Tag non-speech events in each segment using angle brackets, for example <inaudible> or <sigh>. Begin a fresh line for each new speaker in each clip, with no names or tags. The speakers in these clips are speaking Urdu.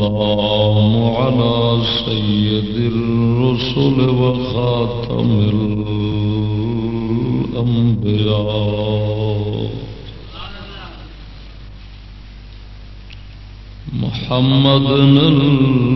والسلام على سيد الرسل وخاتم محمد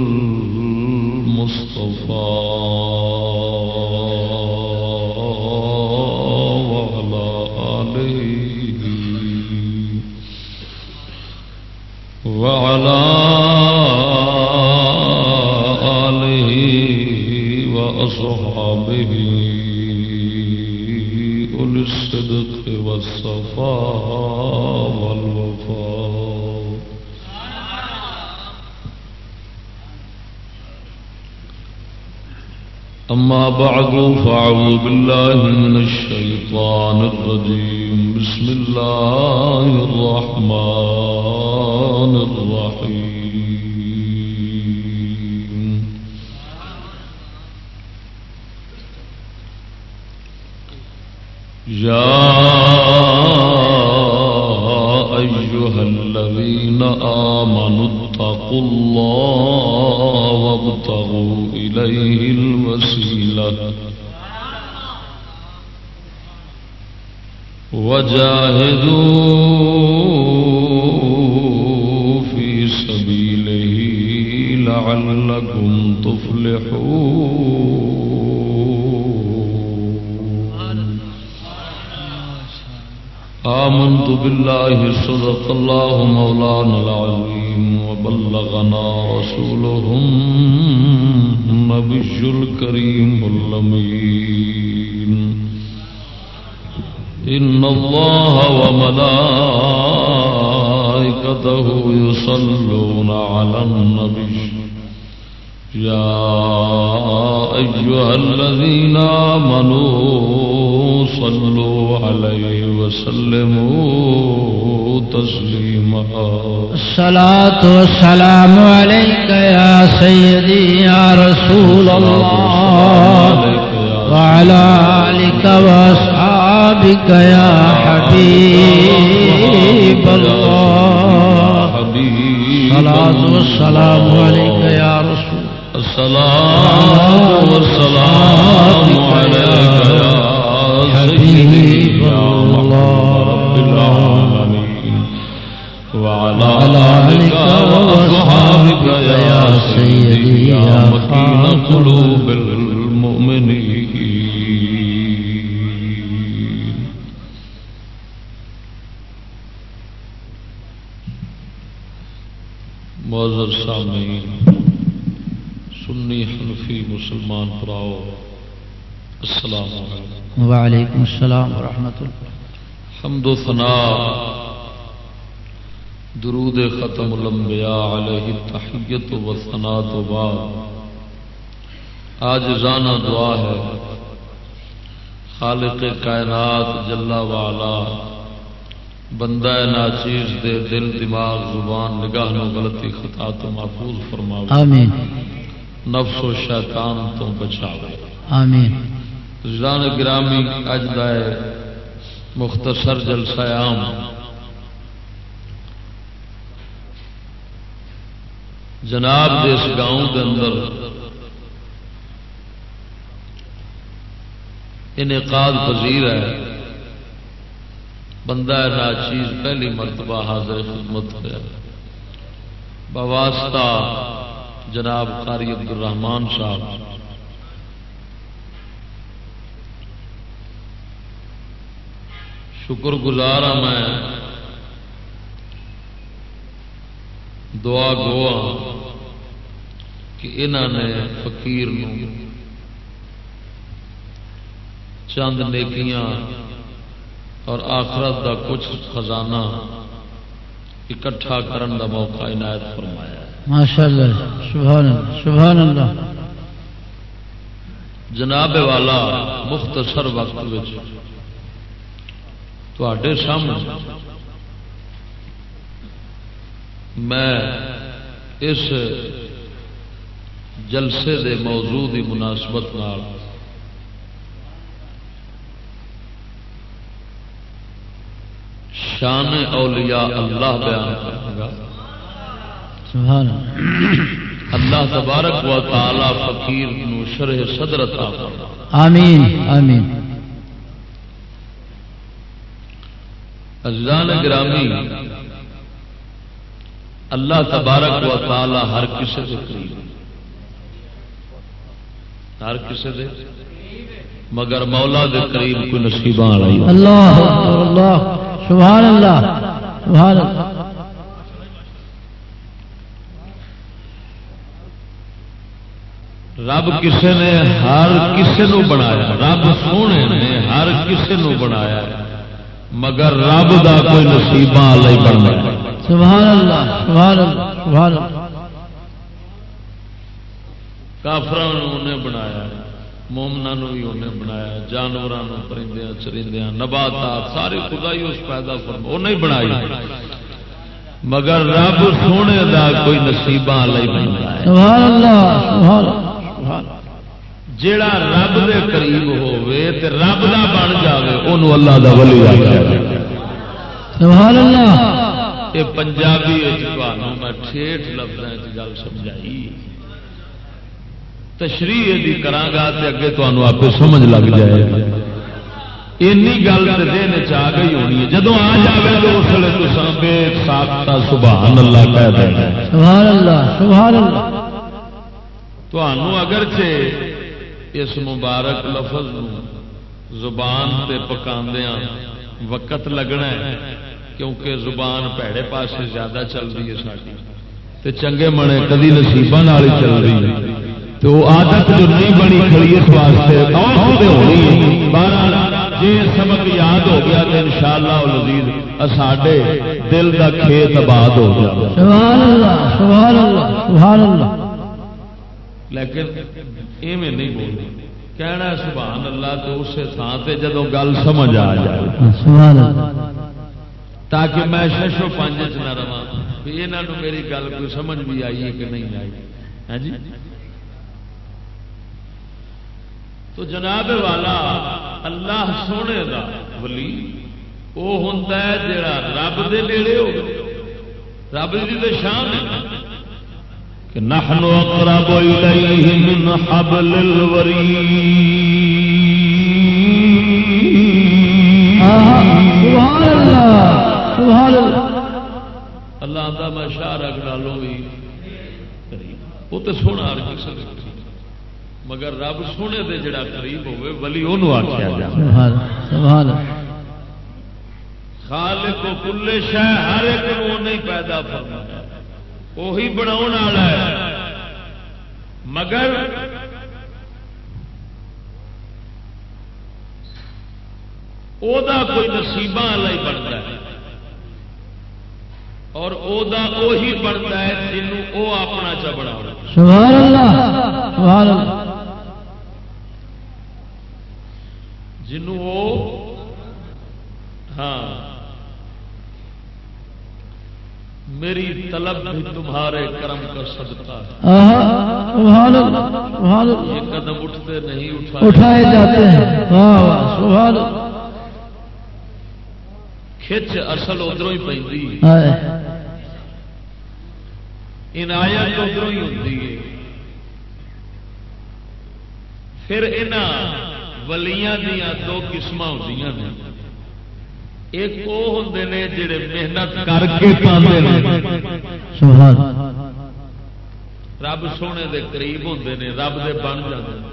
بعد فاعوذ بالله من الشيطان الرجيم بسم الله الرحمن وجاهدوا في سبيله لعلكم تفلحون. آمنت بالله صدق الله مولانا العظيم وبلغنا رسوله النبي الكريم اللمين إن الله وملائكته يصلون على النبي. يا أيها الذين آمنوا صلوا عليه وسلموا تسليما.
الصلاة والسلام عليك يا سيدي يا رسول الله. وعلى آلك وأصحابك يا حبيب الله. صلاة والسلام عليك يا رسول
الصلاة والسلام عليك يا
وعلیکم السلام ورحمۃ اللہ
حمد و ثنا درود ختم الانبیاء علیہ تحیت و ثنا تو بعد۔ آج رانا دعا ہے۔ خالق کائنات جلا والا بندہ ناچیز دے دل دماغ زبان نگاہ نو غلطی خطا تو محفوظ فرماو
آمین۔
نفس و شیطان تو بچاو
آمین۔
رضان گرامی اج مختصر جلسہ عام۔ جناب اس گاؤں دے اندر انعقاد پذیر ہے۔ بندہ ناچیز، پہلی مرتبہ حاضر خدمت ہوا بواسطہ جناب قاری عبد الرحمان صاحب شکر گزار ہاں میں۔ دعا گوا کہ انہوں نے فقیر نو چند نیکیاں اور آخرت دا کچھ خزانہ اکٹھا کرن دا موقع عنایت فرمایا۔ ہے
ماشاء اللہ سبحان اللہ سبحان اللہ۔
جناب والا مختصر وقت تے سامنے۔ میں اس جلسے دے موضوع کی مناسبت نال شان اولیاء اللہ بیان کروں گا
سبحان
اللہ۔ تبارک و تعالی فقیر نو شرح صدر عطا فرما
آمین آمین۔
عزیزان گرامی اللہ تبارک و تعالی ہر کسی کے قریب ہر کسی دے۔ مگر مولا دے قریب کوئی نصیبہ والا ہی
اللہ اللہ سبحان اللہ سبحان اللہ۔
رب کسے نے ہر کسے نو بنایا رب سونے نے ہر کسے نو بنایا۔ مگر رب دا کوئی نصیبہ والا ہی بننا
سبحان اللہ سبحان اللہ سبحان اللہ
کافر انہیں بنایا مومنا بھی انہیں بنایا جانوروں پرندیا چرندیا نباتات سارے خدا ہی اس پیدا فرما انہیں بنائی مگر رب سونے دا کوئی نصیبہ والا ہی بنتا ہے۔
سبحان اللہ سبحان اللہ سبحان اللہ
جیڑا رب دے قریب ہووے تے رب دا بن جاوے انہوں اللہ دا ولی آکھیا جائے
سبحان اللہ۔
یہ پنجابی تمہوں میں ٹھیٹ لفظ گل سمجھائی۔ تشریح دی کرانگا تے اگے تمہوں آپ سمجھ لگ جائے۔ اینی گل تے دین چ آ گئی ہونی ہے۔ جدو آ جائے تو اس لیے تو بے ساختہ سبحان اللہ کہہ دینا۔
سبحان اللہ سبحان اللہ۔
تمہوں اگرچہ اس مبارک لفظ زبان تے پکاندیاں وقت لگنا ہے، کیونکہ زبان پیڑے پاسے زیادہ چل رہی ہے ساری تے چنگے منے کدی نصیبہ نال ہی چل رہی ہے۔ تو عادت جو نہیں بنی کھڑی اس واسطے ہونی بہرحال جی سبق یاد ہو گیا تو انشاءاللہ العزیز ساڈے دل دا کھیت آباد ہو جائے
سبحان اللہ سبحان اللہ سبحان اللہ۔
لیکن ایویں نہیں بولنا کہنا سبحان اللہ تو اسے تھان سے جدو گل سمجھ آ جائے۔ تاکہ میں ششو پانچ چ نہ رہا یہاں میری گل کوئی سمجھ بھی آئی ہے کہ نہیں آئی۔ ہے جی؟ تو جناب والا اللہ سونے دا ولی وہ ہوں جڑا رب دے نیڑے ہو۔ رب کی تو شان ہے۔ کہ نحن اقرب الیہ من حبل
سبحان اللہ سبحان اللہ.
اللہ آتا میں شاہ رکھ ڈالوں بھی. وہ تو سونا ہر کسی نے مگر رب سونے دے جڑا قریب ہوئے ولی انہوں آخیا جا
سبحان
خالق و کل شہ ہر ایک نہیں پیدا فرمایا۔ وہی بنا والا ہے۔ مگر او دا کوئی نصیبہ والا ہی بنتا ہے۔ اور او دا وہی بنتا ہے جنوں او اپنا چا بنا
سبحان اللہ سبحان اللہ۔
جنوں او ہاں۔ میری طلب بھی تمہارے کرم کا صدقہ ہے۔ یہ قدم اٹھتے نہیں اٹھائے
اٹھائے جاتے ہیں۔
کھچ اصل ادھر ہی
ہائے
عنایت ادھر ہی ہوتی ہے۔ پھر یہاں ولیاں دیا دو قسم ہوتی ہیں ایک وہ ہوں نے جڑے محنت کر کے پاندے نے
سبحان
رب سونے دے قریب ہوں نے رب دے بن جاتے ہیں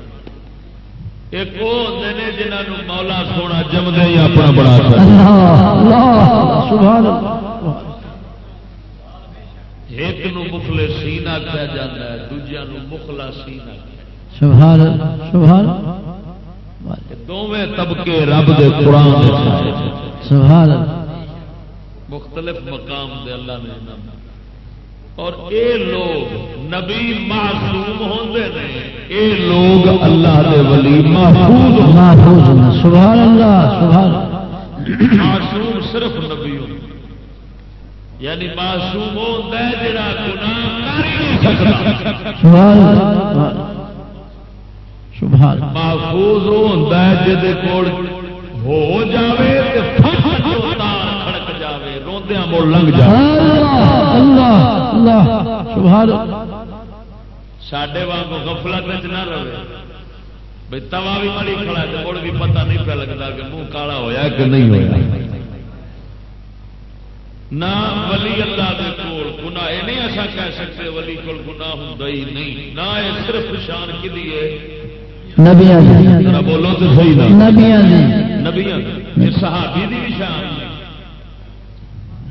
ایک وہ نے مولا سونا جمدے ہی اپنا بنا سکتا
اللہ اللہ سبحان اللہ۔
ایک نو ہے
سبحان سبحان
طبقے رب دے قرآن دے۔
سبحان
مختلف مقام دے اللہ نے انعام دے۔ اور اے لوگ نبی معصوم ہوندے نے اے لوگ اللہ دے ولی محفوظ
محفوظ سبحان اللہ سبحان
معصوم صرف نبی ہوں یعنی معصوم ہوتا ہے جڑا گناہ کر ہی نہیں سکتا.
سبحان اللہ سبحان
محفوظ ہوتا ہے جہد کول ہو جاوے تے فٹ جو تار کھڑک جاوے روندیاں مڑ لنگ جاوے۔
اللہ اللہ اللہ سبحان اللہ
ساڈے واگ غفلت وچ نہ رہے۔ بھئی توا بھی مڑی کھڑا ہے تے مڑ بھی پتہ نہیں پہ لگتا کہ منہ کالا ہویا کہ نہیں ہویا۔ نہ ولی اللہ دے کول گناہ نہیں ایسا کہہ سکتے ولی کول گناہ ہوندا ہی نہیں۔ نہ یہ صرف شان کدی ہے۔
نبیاں دی۔
ذرا بولو تو صحیح نہ۔
نبیاں دی۔
نبیاں صحابی دی شان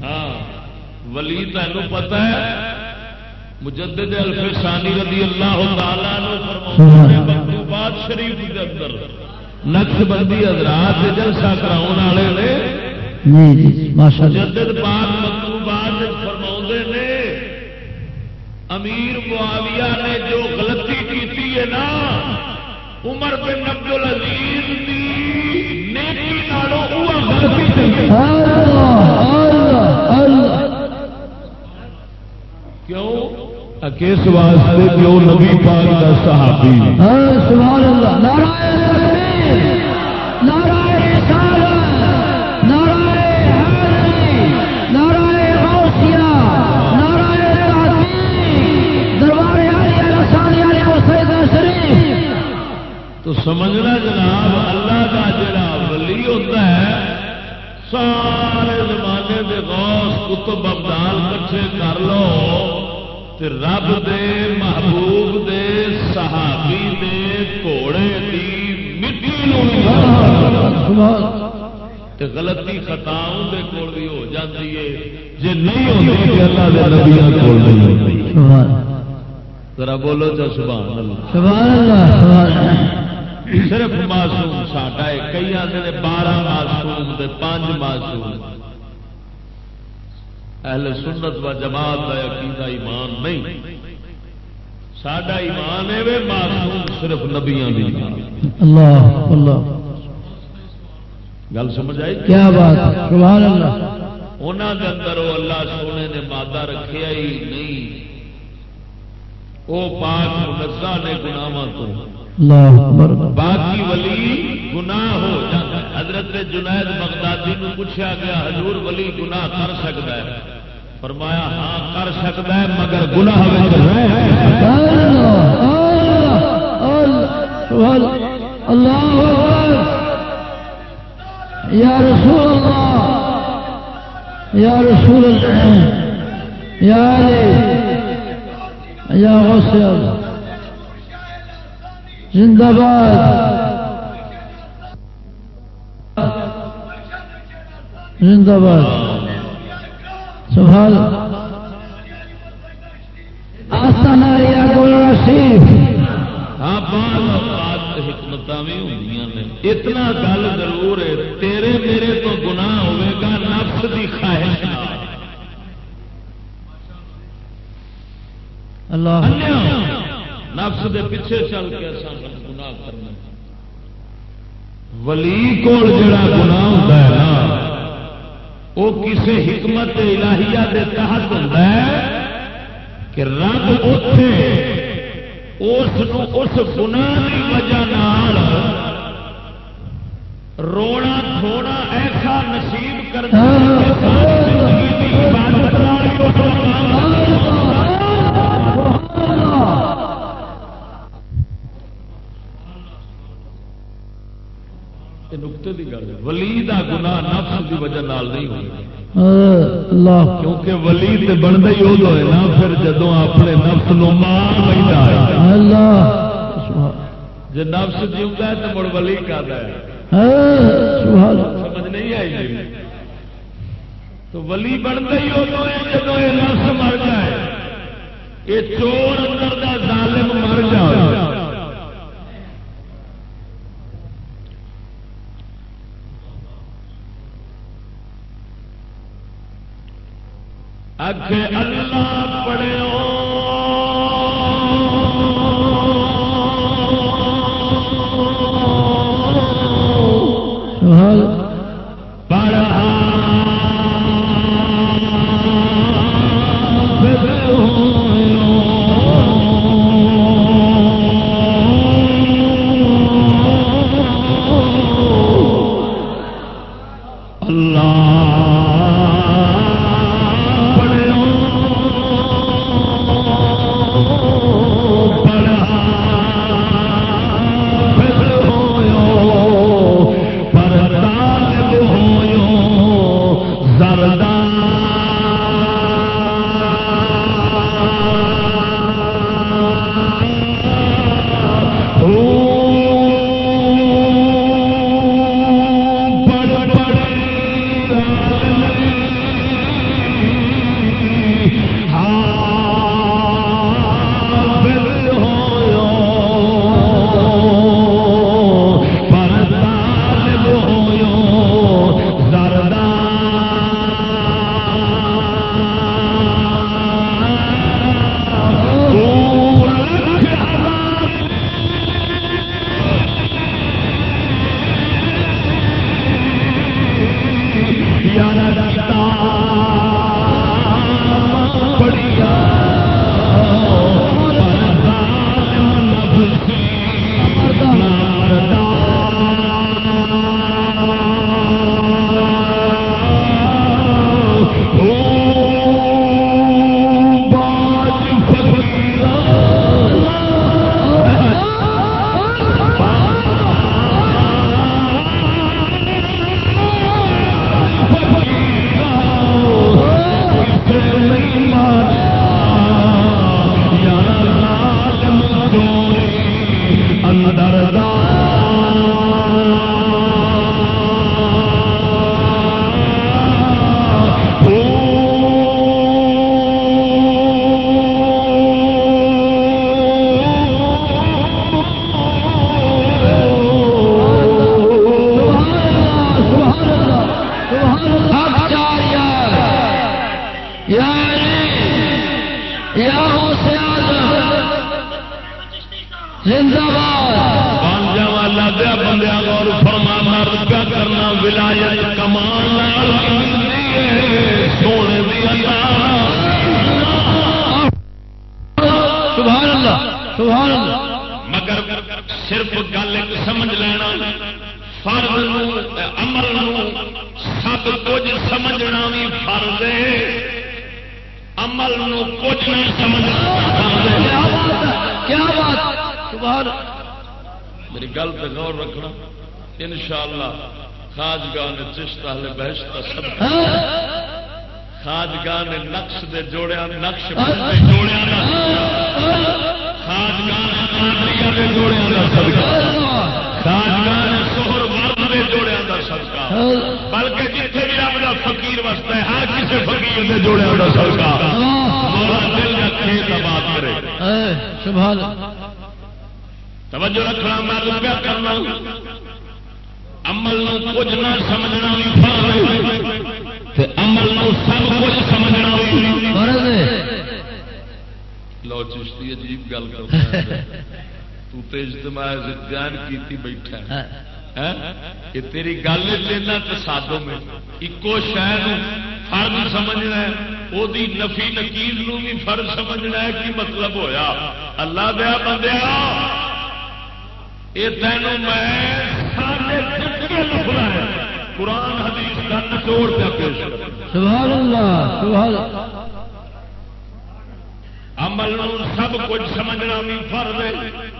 ہاں ولی تینوں پتہ ہے مجدد الفسانی رضی اللہ تعالیٰ عنہ فرماتے ہیں مکتوبات شریف کے اندر نقش بندی حضرات جلسہ کراؤن والے نے۔
جی جی ماشاء اللہ
مجدد پاک مکتوبات فرماؤندے نے امیر معاویہ نے جو غلطی کیتی ہے نا عمر بن عبد العزیز دی کیوں؟ کس واسطے کہ وہ نبی پاک کا صحابی۔
سبحان اللہ نعرہ تکبیر نعرہ رسالت نعرہ حیدری نعرہ غوثیہ نعرہ دربار عالیہ رسالہ علیہ وسلم شریف
تو سمجھنا جناب سارے زمانے دے غوث کتب ابدال کٹھے کر لو تے رب دے محبوب دے صحابی دے گھوڑے دی مٹی تے غلطی خطا دے کول بھی ہو جاتی ہے۔ جے نہیں ہوتی اللہ دے نبیوں کول نہیں ہوتی
سبحان
ذرا بولو تو سبحان اللہ۔
سبحان اللہ سبحان اللہ۔
صرف معصوم ساڈا ہے کئی آتے نے بارہ معصوم تے پانچ معصوم۔ اہل سنت و جماعت کا عقیدہ ایمان نہیں۔ ساڈا ایمان ہے وے معصوم صرف نبیاں دی
اللہ اللہ۔
گل سمجھ آئی؟
کیا بات سبحان اللہ۔
انہوں دے اندر وہ اللہ سونے نے مادہ رکھیا ہی نہیں۔ وہ پاک منزہ نے گناواں تو۔ باقی ولی گناہ ہو جاتا حضرت جنید بغدادی کو پوچھا گیا حضور ولی گناہ کر سکتا ہے؟ فرمایا ہاں کر سکتا ہے مگر گناہ
اللہ اللہ اللہ یا رسول اللہ یا رسول اللہ یا علی یا غسل زندہ باد۔ زندہ باد۔ سبحان آستانہ ریا گل رشید
ہاں بعض اوقات حکمت بھی ہوندیاں نے۔ اتنا گل ضرور ہے تیرے میرے تو گناہ ہوے گا نفس دی خواہش
اللہ۔
نفس دے پیچھے چل کے اصل گناہ کرنا۔ ولی کول جڑا گناہ ہوتا ہے نا وہ کسی حکمت الہیہ دے تحت ہوتا ہے کہ رب اتے اس اس گناہ کی وجہ رونا تھوڑا ایسا نصیب کرنا کہ ساری زندگی کی عبادت نال ہی اس کو کام یہ نقطے کی گل ہے۔ ولی دا گناہ نفس دی وجہ نال نہیں ہوگا
اللہ۔
کیونکہ ولی تے بنتا ہی وہ ہوئے نا پھر جدو اپنے نفس نو ہے۔
اللہ۔
جی نفس جیتا ہے تو مڑ ولی کا ہے۔
سبحان
سمجھ نہیں آئی جی؟ تو ولی بنتا ہی ادو ہے جدو یہ نفس مر جائے یہ چور اندر دا ظالم مر جائے اگے اللہ پڑھو گھر دے عمل نو کچھ نہیں سمجھ کیا بات سبحان میری گل پہ غور رکھنا انشاءاللہ خاجگاہ نے چشت اہل سب ہاں۔ خاجگاہ نے نقش دے جوڑیا نقش جوڑیا نے دے جوڑیا دا جوڑیا ہاں۔ بلکہ فقیر واسطے ہر کسی فقیر نے جوڑے ہونا سرکا دل یا کھیت کرے۔ توجہ رکھنا میں لگا کرنا۔ عمل نو کچھ نہ سمجھنا عمل نو سب کچھ سمجھنا لو چشتی عجیب گل کر <laughs> تو تے اجتماع بیان کیتی بیٹھا کہ تیری گل چاہنا میں۔ ایکو شہر فرض سمجھنا وہ نفی نکیل بھی فرض سمجھنا ہے کی مطلب ہویا۔ اللہ دیا بندیا یہ تینوں میں بلایا قرآن حدیث کا نچوڑ پہ پیش سبحان اللہ سبحان عمل سب کچھ سمجھنا بھی فرض ہے۔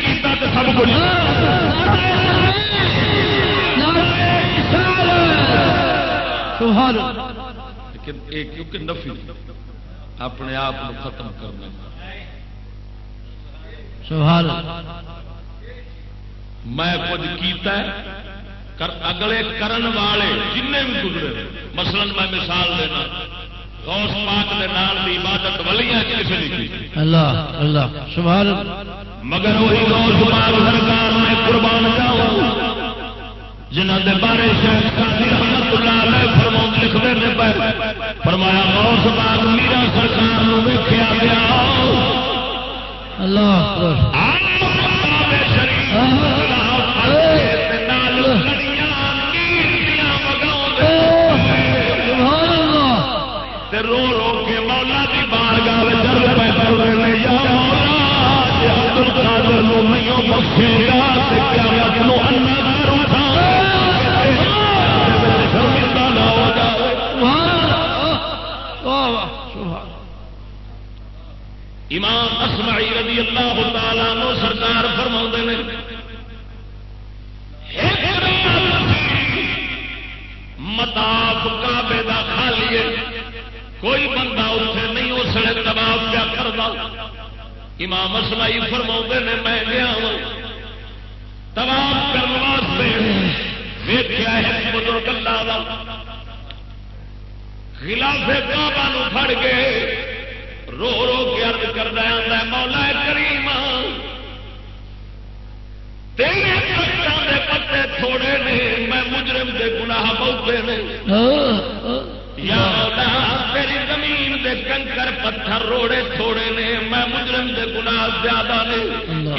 سب کچھ لیکن یہ نفی اپنے آپ کو ختم کرنا میں کچھ کیتا ہے، کر اگلے کرن والے جن بھی گزرے، مثلا میں مثال دینا، غوث پاک کے نام کی عبادت ولیاں کسی نے کی؟
اللہ اللہ، سبحان اللہ۔
مگر وہی غوث پاک سرکار میں قربان جاؤں جنہ دے بارے رحمت اللہ علیہ فرماؤں لکھتے نے فرمایا غوث پاک میرا سرکار نو ویکھیا گیا
اللہ
امام اسمعی رضی اللہ تعالیٰ عنہ سرکار فرما نے متاف کعبے دا خالی ہے، کوئی بندہ اتنے نہیں اس نے دباؤ کیا کر کرتا امام اسمعی فرما نے، میں گیا ہوں۔ تباہ کرنے واسطے ویخیا ہے بزرگ اللہ کا خلاف کعبہ نو کے رو رو کے ارد کرتا ہے، مولا کریم، تیرے کشتوں دے پتے تھوڑے نے، میں مجرم دے گناہ بہتے نے۔ یا مولا تیری زمین دے کنکر پتھر روڑے تھوڑے نے میں مجرم دے گناہ زیادہ نے۔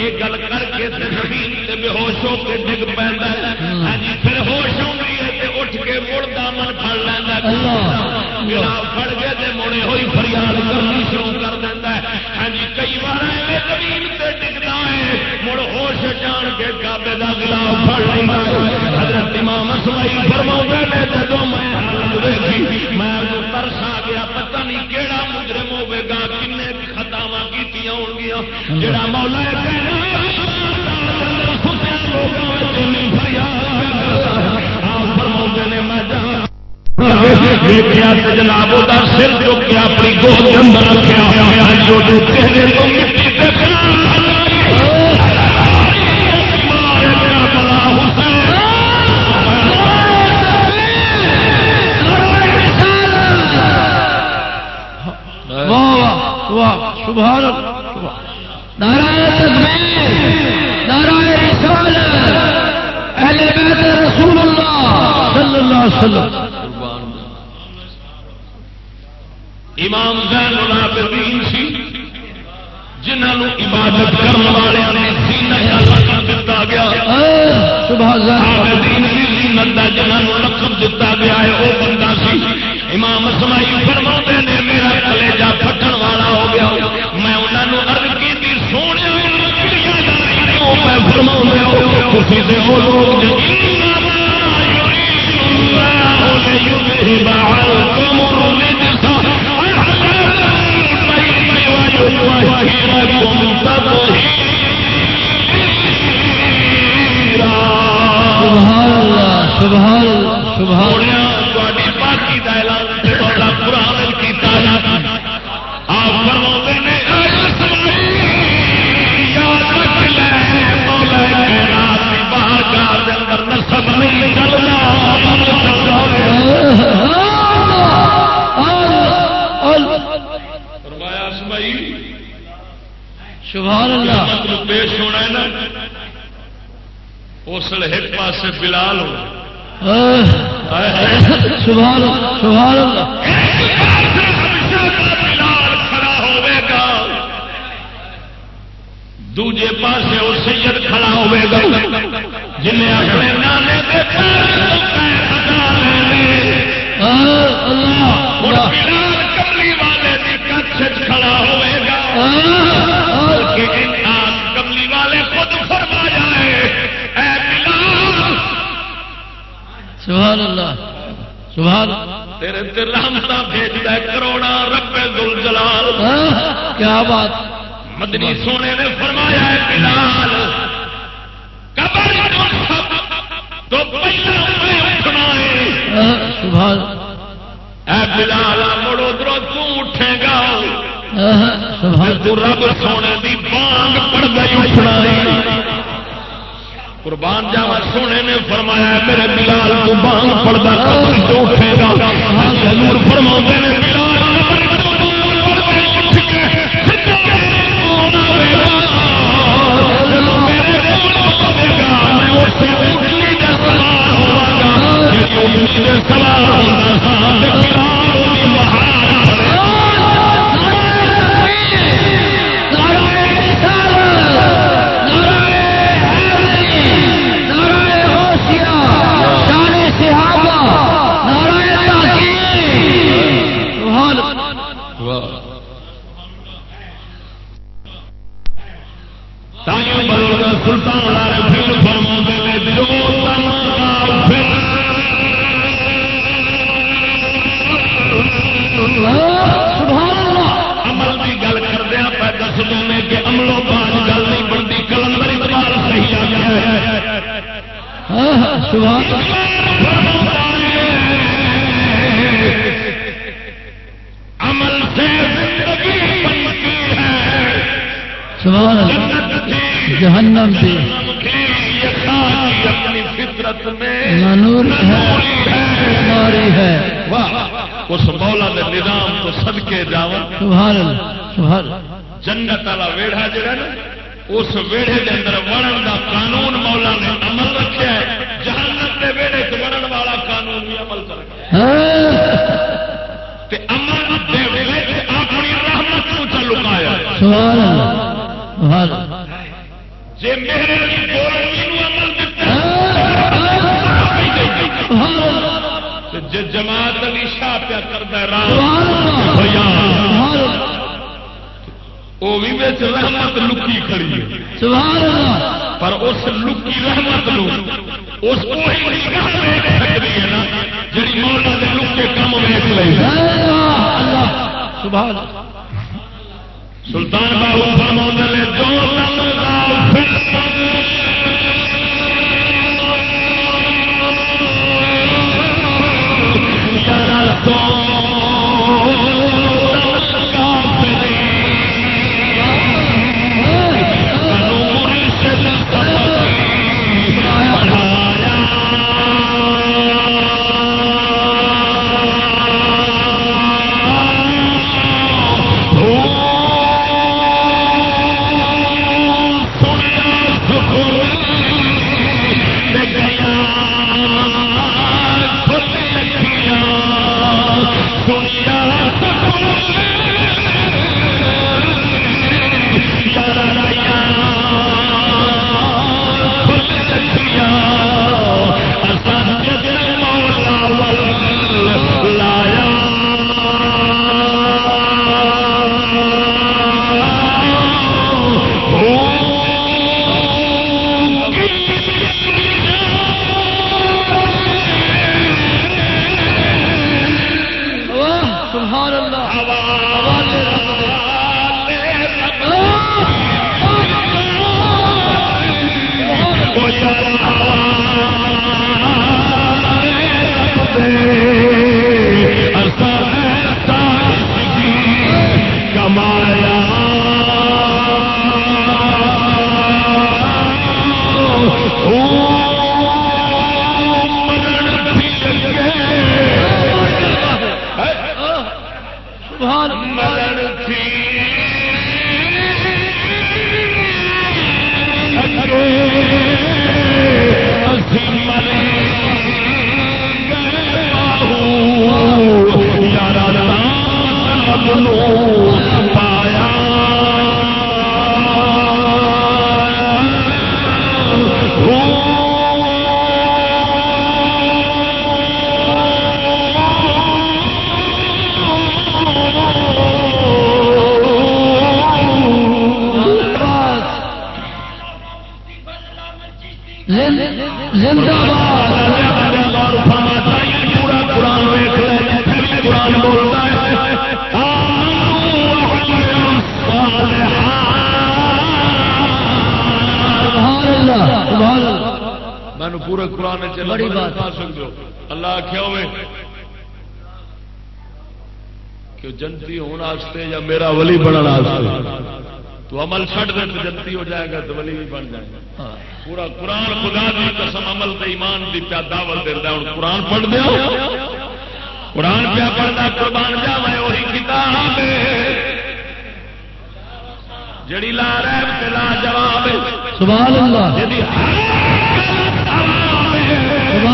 یہ گل کر کے تے زمین تے بے ہوش ہو کے ڈگ پیندا ہے۔ ہاں جی پھر ہوش ہوندی ہے تے اٹھ کے مڑ دامن پھڑ لیندا ہے۔ میرا پھڑ گئے تے مڑے ہوئی فریاد کرنی شروع کر دینا ہے ہاں جی کئی بار زمین تے ڈگدا ہے، مڑ ہوش جان کے کعبے دا غلاف پھڑ لیندا ہے۔ حضرت امام اسماعیل فرماਉਂਦੇ نے جدوں میں حالت ویکھی۔ میں تو ترس آ گیا، پتہ نہیں کیڑا مجرم ہوے گا، کنے خطاواں کیتیاں ہون گیا جڑا مولا کہنا لوگوں جہاں سجنا وہ سر چک کے اپنی گود اندر رکھا ہوا ہے جو چہرے تو امام زین العابدین سی جنہوں عبادت کرنے والے نے سینہ لقب دتا گیا۔
سبحان اللہ۔
عابدین دی زینت دا جنہوں لقب دتا گیا ہے وہ بندہ سی۔ امام اسماعیل فرما نے میرا کلیجا پھٹن والا ہو گیا۔ میں انہوں نے ارد کی تھی سونے میں فرما خوشی سے وہ لوگ جو بلال ہو
سبحان اللہ سبحان اللہ۔
بلال کھڑا ہوے گا۔ دوجے پاسے وہ سید کھڑا ہوے گا۔ جنہیں اپنے نانے
اللہ۔
بھیجدا ہے کروڑا رب ذل جلال
کیا بات۔
مدنی سونے نے فرمایا ہے بلال قبر تو پہلا میں اٹھنا ہے۔
سبحان۔
اے بلال مڑ ادھر تو اٹھے گا۔ رب سونے قربان جاوا سونے نے فرمایا میرے بلال کو بانگ پڑتا اٹھے گا فرما نے،
بلال
فطرت
نور ہے
اس مولا کے نظام تو جا جنت والا ویڑا جڑا نا اس ویڑے کے اندر وڑن کا قانون مولا نے عمل رکھا ہے جہنت کے ویڑے چ وڑن والا قانون بھی عمل کر اپنی رحمت کو چلکایا جی میرے جی جماعت علی شاہ پیا کرتا وہ بھی رحمت لکی کھڑی پر اس لکی رحمت لو اس سکتی ہے نا جی مولا کے لکے کم ویچ لے سلطان بابو فرما نے جو خون بڑی بات آ اللہ آخیا ہوئے جنتی ہونے یا میرا ولی بننا تو عمل چھڑ دے تو جنتی ہو جائے گا تو ولی بھی بن جائے گا۔ ہاں۔ پورا قرآن خدا دی قسم عمل دے ایمان دی پیا دعوت دینا ہوں قرآن پڑھ دیا قرآن پیا پڑھنا قربان جا میں وہی کتاب جڑی لا رہے لا جواب
سوال اللہ۔
جی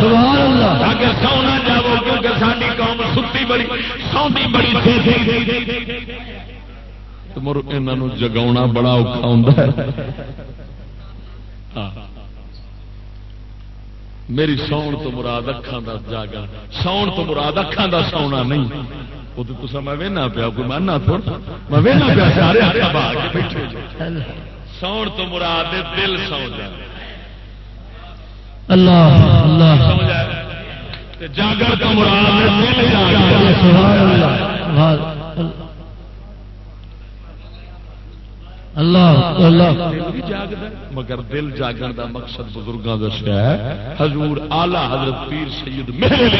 سبحان اللہ.
اگر سونا جاؤ کیونکہ ساری قوم ستی بڑی سوندی بڑی مر انہوں جگا بڑا اوکھا ہوں میری ساؤن تو مراد اکھان دا جاگا ساؤن تو مراد اکھان دا سونا نہیں۔ وہ تو تصا میں وہنا پیا کوئی ماننا تھوڑا؟ میں وہنا پیا سارے بیٹھے ساؤن تو مراد دل سو جائے
اللہ اللہ.
جاگر مراد
اللہ. اللہ.
مگر دل جاگن دا مقصد بزرگاں دسیا ہے۔ حضور اعلی حضرت پیر سید
اللہ.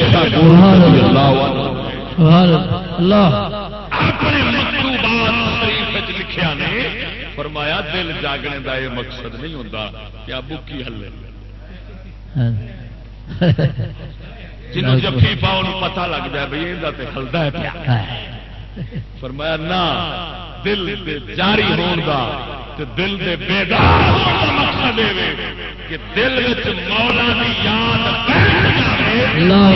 اپنے مکتوبات شریف وچ لکھیا نے فرمایا دل جاگنے دا یہ مقصد نہیں ہوندا کہ ابو کی ہلے جنہوں جفی پاؤ پتہ لگ جائے بھائی یہ ہلدا ہے پیا۔ فرمایا نہ دل دے جاری ہون دا تے دل دے بیدار مقصد دے کہ دل وچ مولا دی یاد
اللہ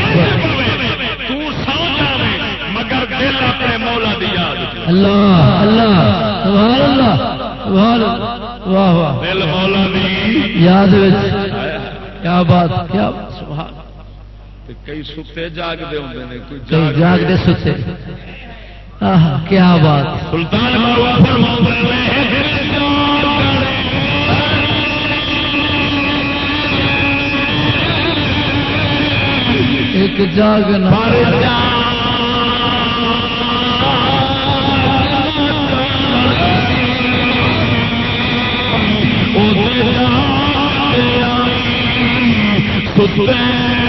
تو سو جاوے مگر دل اپنے مولا دی یاد
اللہ اللہ سبحان اللہ سبحان اللہ واہ واہ۔
دل مولا دی
یاد وچ۔ کیا بات کیا سبحان
کئی ستے جاگتے ہوتے ہیں کوئی
کئی جاگتے ستے۔ کیا بات۔
سلطان
ایک جاگنا Tudo bem.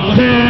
سبحان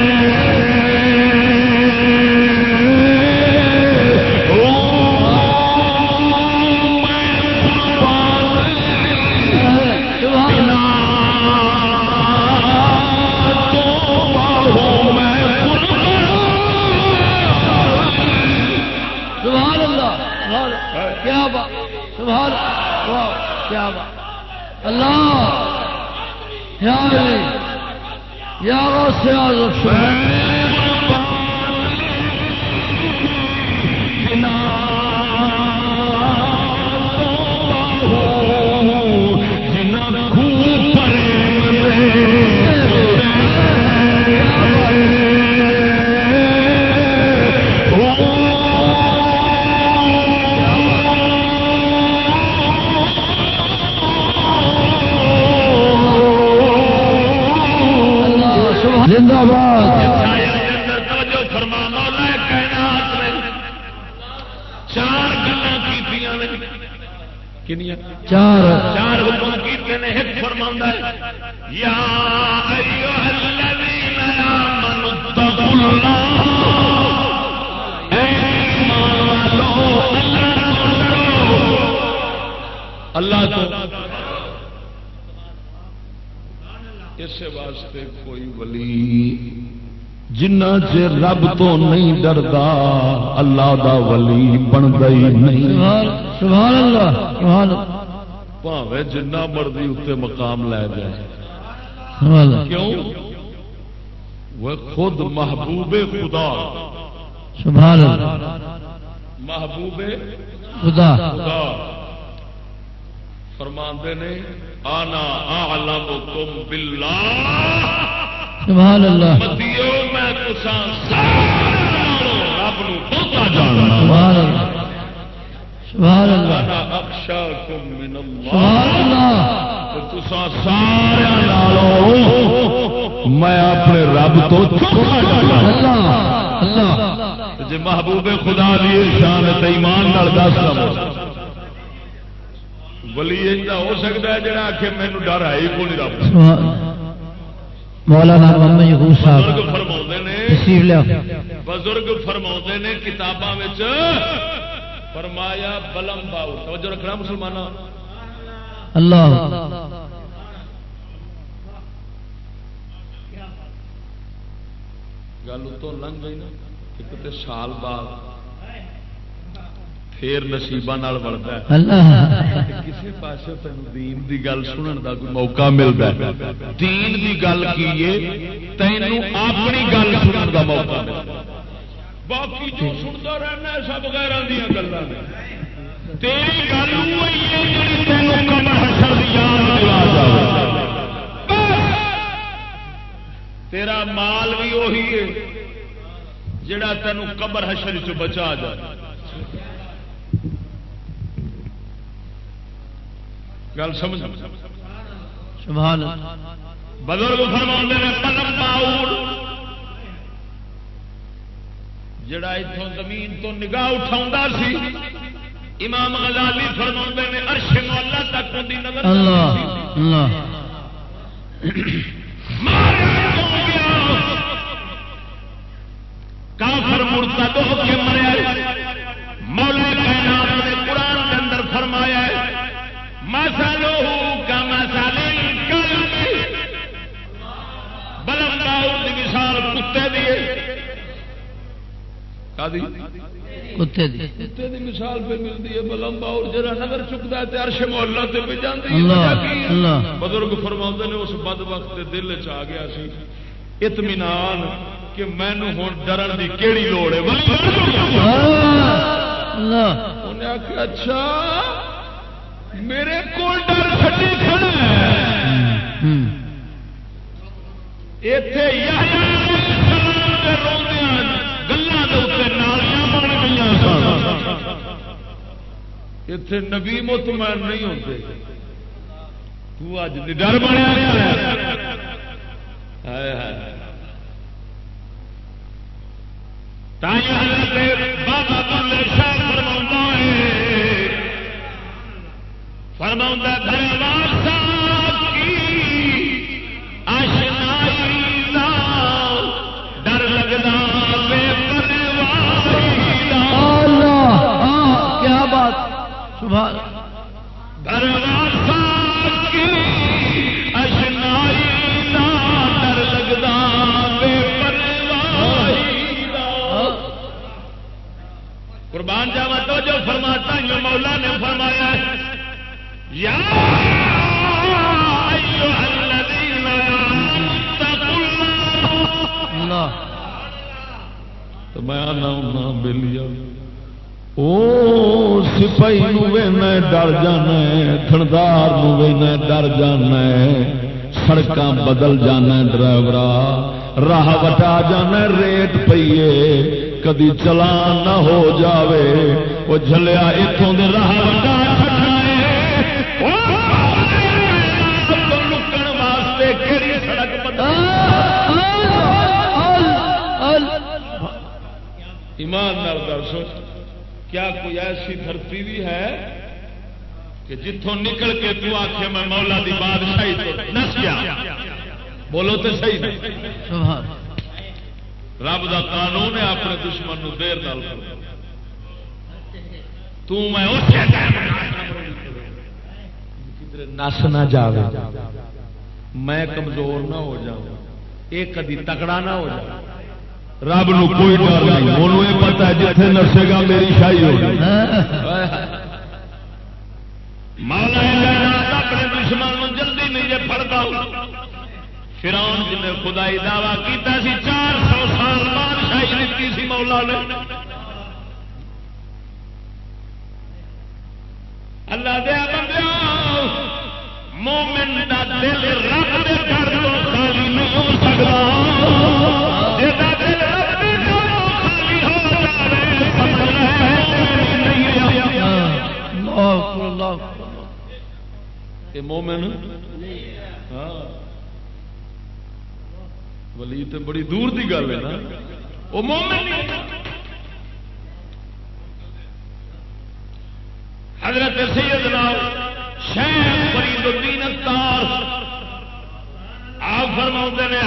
ولی۔ جنہ چر رب تو نہیں ڈردا اللہ دا ولی بنتا ہی نہیں۔
سبحان سبحان اللہ سبحان اللہ
پاوے جنہ مرضی اتنے مقام لے جائے۔
سبحان اللہ۔
کیوں؟ وہ خود محبوب خدا۔
سبحان اللہ۔
محبوب
خدا۔
خدا۔ فرماندے نے آنا اعلمکم باللہ۔
سبحان اللہ.
سارے
سبحان اللہ. سبحان اللہ. سبحان
اللہ. میں اپنے رب تو
اللہ. اللہ.
جی محبوب خدا دی شان ایمان نال دس ولی ہو سکتا ہے جڑا آخے مینو ڈر ہے ہی کو نہیں رب
مولانا محمد صاحب.
بزرگ فرما نے.
تشریف لیا.
بزرگ فرما نے کتاباں فرمایا بلم باؤ. توجہ رکھنا مسلمان
اللہ.
گل تو لنگ گئی نا ایک تے سال بعد. پھر نصیبہ بڑھتا ہے کسی پاس تین دین دی گل سنن دا کوئی موقع ملتا ہے دین دی گل کیے تینوں اپنی گل سنن دا موقع باقی جو سنتا رہنا سب غیر دیا گلوں تیری گل تینوں یاد۔ تیرا مال بھی وہی ہے جڑا تینوں قبر حشر چ بچا جائے گل سمجھ۔
سبحان
بزرگ فرما نے جڑا اتوں زمین تو نگاہ اٹھا سی امام غزالی فرما نے ارش اللہ تک ان نظر
اللہ اللہ۔
ماریا تو گیا۔ کافر مرتد ہو کے مریا مولا کتے دیے
کتے دی۔
کتے دی مثال پہ ملتی ہے بلم باؤ جرا نظر چکتا ہے عرش محلہ تے پہ جاندی ہے کی بزرگ فرما نے اس بد وقت دے دل چ آ گیا سی۔ اطمینان کہ مینو ہوں ڈرن دی کیڑی لوڑ ہے۔
اللہ۔
انہیں آخیا اچھا۔ میرے کو ڈر چڈی کھڑا۔ اتے روندیاں گلوں کے اتنے نالیاں بن گئی سن۔ اتے نبی مطمئن نہیں ہوتے تو اج ڈر بنیا فرما تو میں آنا ہونا بلیا۔ او سپاہی ڈر جانا ہے، تھندار ڈر جانا ہے۔ بدل جانا ڈرائیور راہ وٹا جانا ریٹ پیے کدی چلان نہ ہو جاوے وہ جلیا اتوں دے راہ وٹا ایمان نال درسو کیا کوئی ایسی دھرتی بھی ہے کہ جتوں نکل کے تو آخے میں مولا دی بادشاہی تو نس گیا؟ بولو تو صحیح رب دا قانون ہے اپنے دشمن نو دیر نال کرو۔ تو میں اٹھے کدھر نس نہ جاوے۔ میں کمزور نہ ہو جاؤں۔ یہ کدی تکڑا نہ ہو جائے رب نو کوئی ڈر نہیں۔ انہوں یہ پتا ہے جتنے نسے گا میری شاہی ہوگی مولا اپنے دشمن نو جلدی نہیں جے پڑتا فرعون جی جن خدائی دعویٰ کیتا سی، چار سو سال بادشاہی دیتی سی مولا نے۔ اللہ دیا بندیا مومن دا دل رب دے گھر تو خالی نہیں ہو سکتا۔
اللہ۔
یہ مومن. ہاں. ولی تو بڑی دور دی گل ہے نا. وہ مومن حضرت سیدنا شیخ فرید الدین آپ فرما نے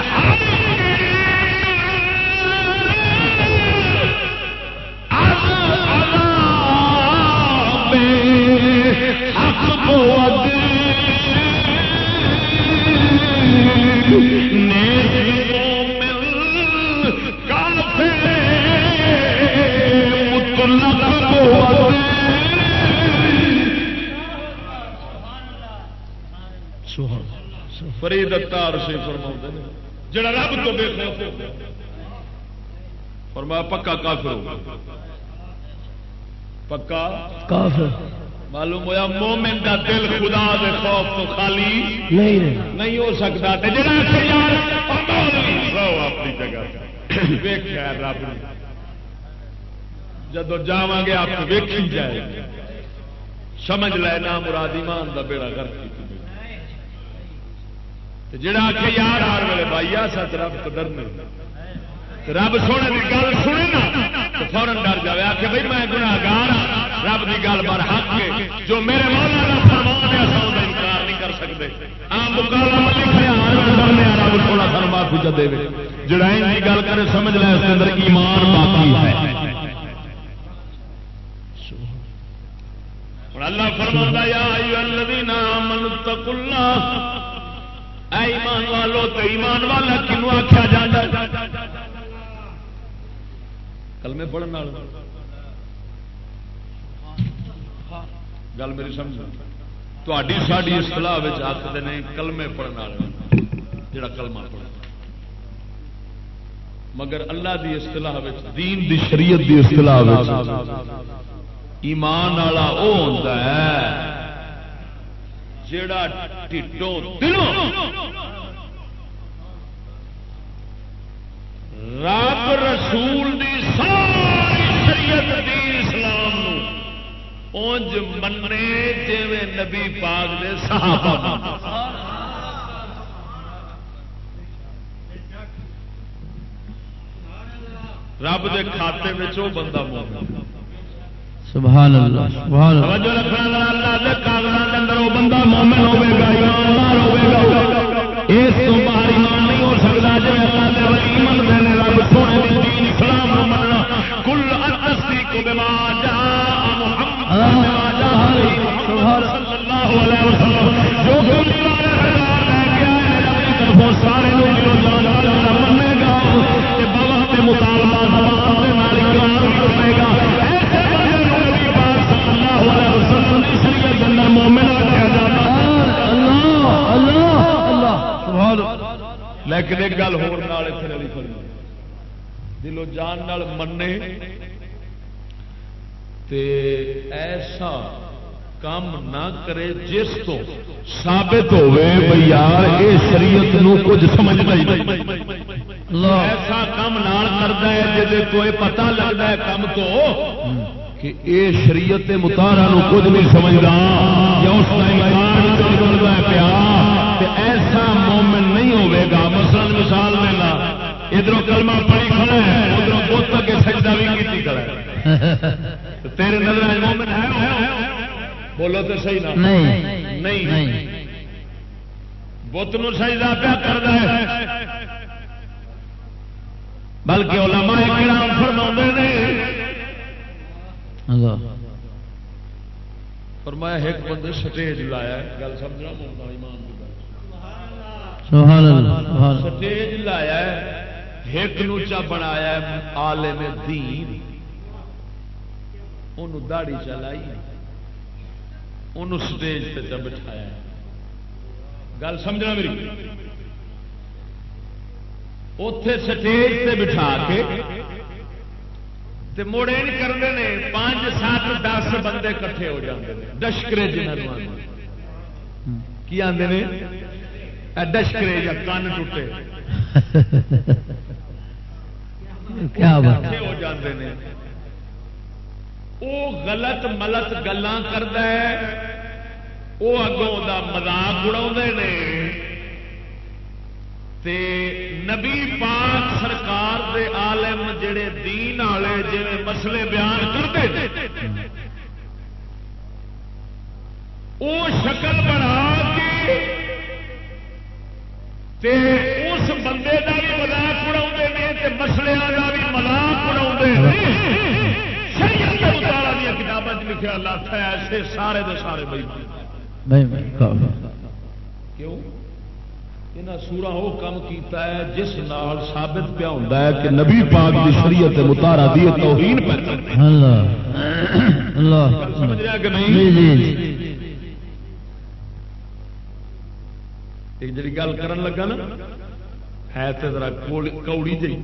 گیا فرمایا پکا کافر ہو گیا۔ پکا
کافر۔
معلوم ہوا مومن کا دل خدا دے خوف تو خالی
نہیں
ہو سکتا اپنی جگہ۔ تے۔ ویکھیا رب نے جدو جاواں گے آپ ویکھی جائے گی۔ سمجھ لے نا مراد ایمان دا بیڑا غرق کی تے جڑا آکھے یار ہر ویلے بھائی، آ سچ رب تو ڈرنے رب سونے دی گل سنے نا تو فورن ڈر جاوے، آکھے بھائی میں گناہگار ہاں، رب دی گل بر حق جو میرے مولا دا فرمان ہے اساں دا انکار نہیں کر سکتے ہر ڈرنے رب سر معافی چ دے۔ جڑا کی گل کرے، سمجھ لے، اس کے اندر ایمان باقی ہے۔ اللہ۔ فرماتا یا الذین آمنوا اتقوا اللہ۔ اے ایمان والو تے ایمان والا کنو آکھیا جاندا ہے؟ کلمے پڑھن والا گل میری سمجھ۔ تھی ساری اصطلاح آخر نے کلمے پڑھنے والا جڑا کلمہ پڑھ مگر اللہ دی اصطلاح دین دی شریعت دی اصطلاح ایمان والا وہ ہوتا ہے۔ جڑا ٹھڈوں دلوں رب رسول دی ساری شریعت دی اسلام اونج منے جی نبی پاک دے صحابہ رب دے کھاتے میں وہ بندہ مومن۔
سبحان اللہ سبحان اللہ۔
توجہ رکھنا والا اللہ دے کاغذات کے اندر وہ بندہ مومن ہوے گا ایماندار ہوے گا۔ اس تو باہر ایمان نہیں ہو سکتا جی اللہ دے ولی منتے ہیں رب سونے دے دین اسلام نو مننا۔ کل کو بما جاء محمد بما جاء صلی اللہ علیہ وسلم۔ جو کوئی لیکن ایک گل ہوئی دلو جان منے تے ایسا کام نہ کرے جس تو ثابت ہوئے بھئی یار یہ شریعت نو کچھ سمجھ نہیں ایسا کام نال کرتا ہے جی تو یہ پتا لگتا ہے کام تو کہ اے شریعت متارا کچھ نہیں سمجھتا یا اس کا پیا ایسا مثال میں لا ادھر کلمہ پڑھی کھڑا ہے ادھر بت کے سجدہ بھی کی کھڑا ہے۔ تیرے نظر مومن ہے بولو تو صحیح نہ
نہیں۔
نہیں۔ بت سجدہ پیا کر بلکہ علماء کرام فرما نے۔ فرمایا ایک بندے سٹیج لایا گل سمجھنا ایمان سٹیج لایا ایک نوچا بنایا عالم دین. انہوں داڑی چلائی انہوں سٹیج پہ بٹھایا گل سمجھنا میری؟ اتے سٹیج سے بٹھا کے موڑے کرتے ہیں پانچ سات دس بندے کٹھے ہو جاتے ہیں ڈشکرے جنہوں کی ہیں ڈشکرے یا کن ٹوٹے کیا ہو جاتے ہیں وہ غلط ملت گلان کرتا ہے وہ اگوں کا مزاق اڑا تے نبی پاک سرکار دے عالم جڑے دین والے جی مسئلے بیان کرتے وہ شکل بنا کے تے اس بندے کا بھی مزاق اڑا مسلے کا بھی مزاق اڑا شریعت کتابیں لکھا لاتا ایسے سارے دے سارے بھائی کیوں؟ سورا وہ کام کیتا ہے جس نال ثابت پیا ہوتا ہے کہ نبی پاک کی شریعت متارا دی توہین سمجھ رہا کہ نہیں۔ جی گل کرن لگا نا ہے تو ذرا کوڑی جی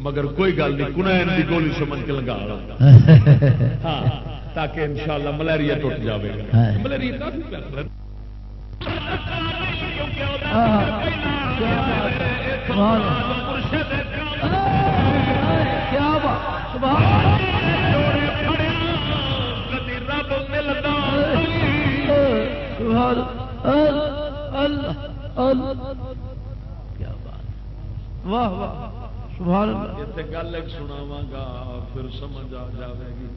مگر کوئی گل نہیں کنائن کی گولی سمجھ کے لگا <laughs> ہاں تاکہ انشاءاللہ ملیریا ٹوٹ جائے ملیریا سبحان کیا بات واہ واہ گل ایک سناوا گا، پھر سمجھ آ جائے گی۔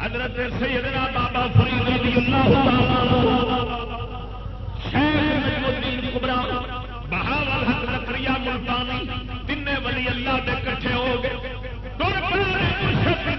حضرت سیدنا بابا فرید رضی اللہ تعالی شیخ نجم کبرا بہاول حق لکڑیا ملتانی تین ولی اللہ دے کٹھے ہو گئے۔ سہر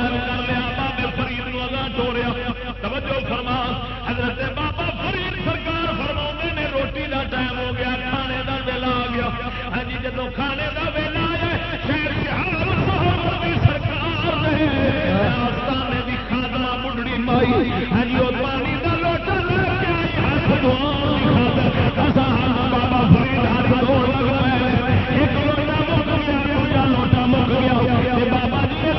کھانا ہاں جی وہ پانی دا لوٹا لے کے آئی ہاتھ بابا فرید ہاتھ دھو لگا ایک لوٹا مک گیا لوٹا مک گیا۔ بابا جی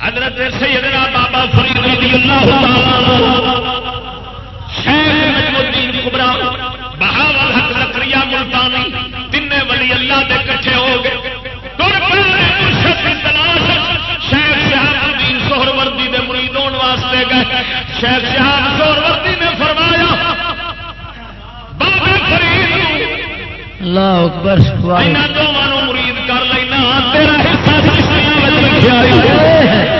حضرت سیدنا بابا فرید رضی اللہ شیخ شیخ شہر سہر وردی نے فرمایا بابا فرید اللہ اکبر دونوں مرید کر لینا تیرا حصہ دونوں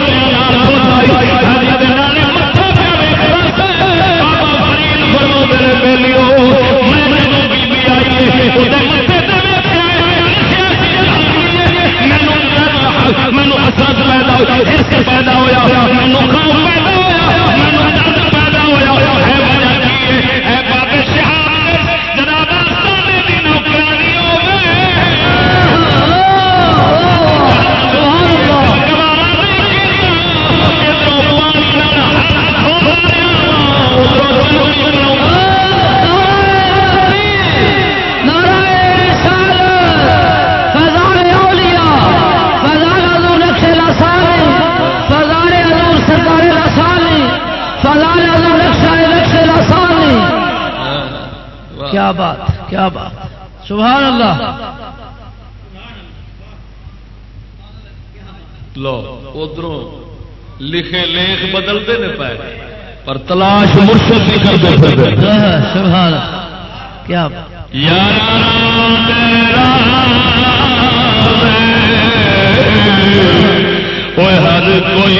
ادھر لکھے لیخ بدلتے نے پائے پر تلاش مرشد نہیں کرتے
کیا بات۔
ہر کوئی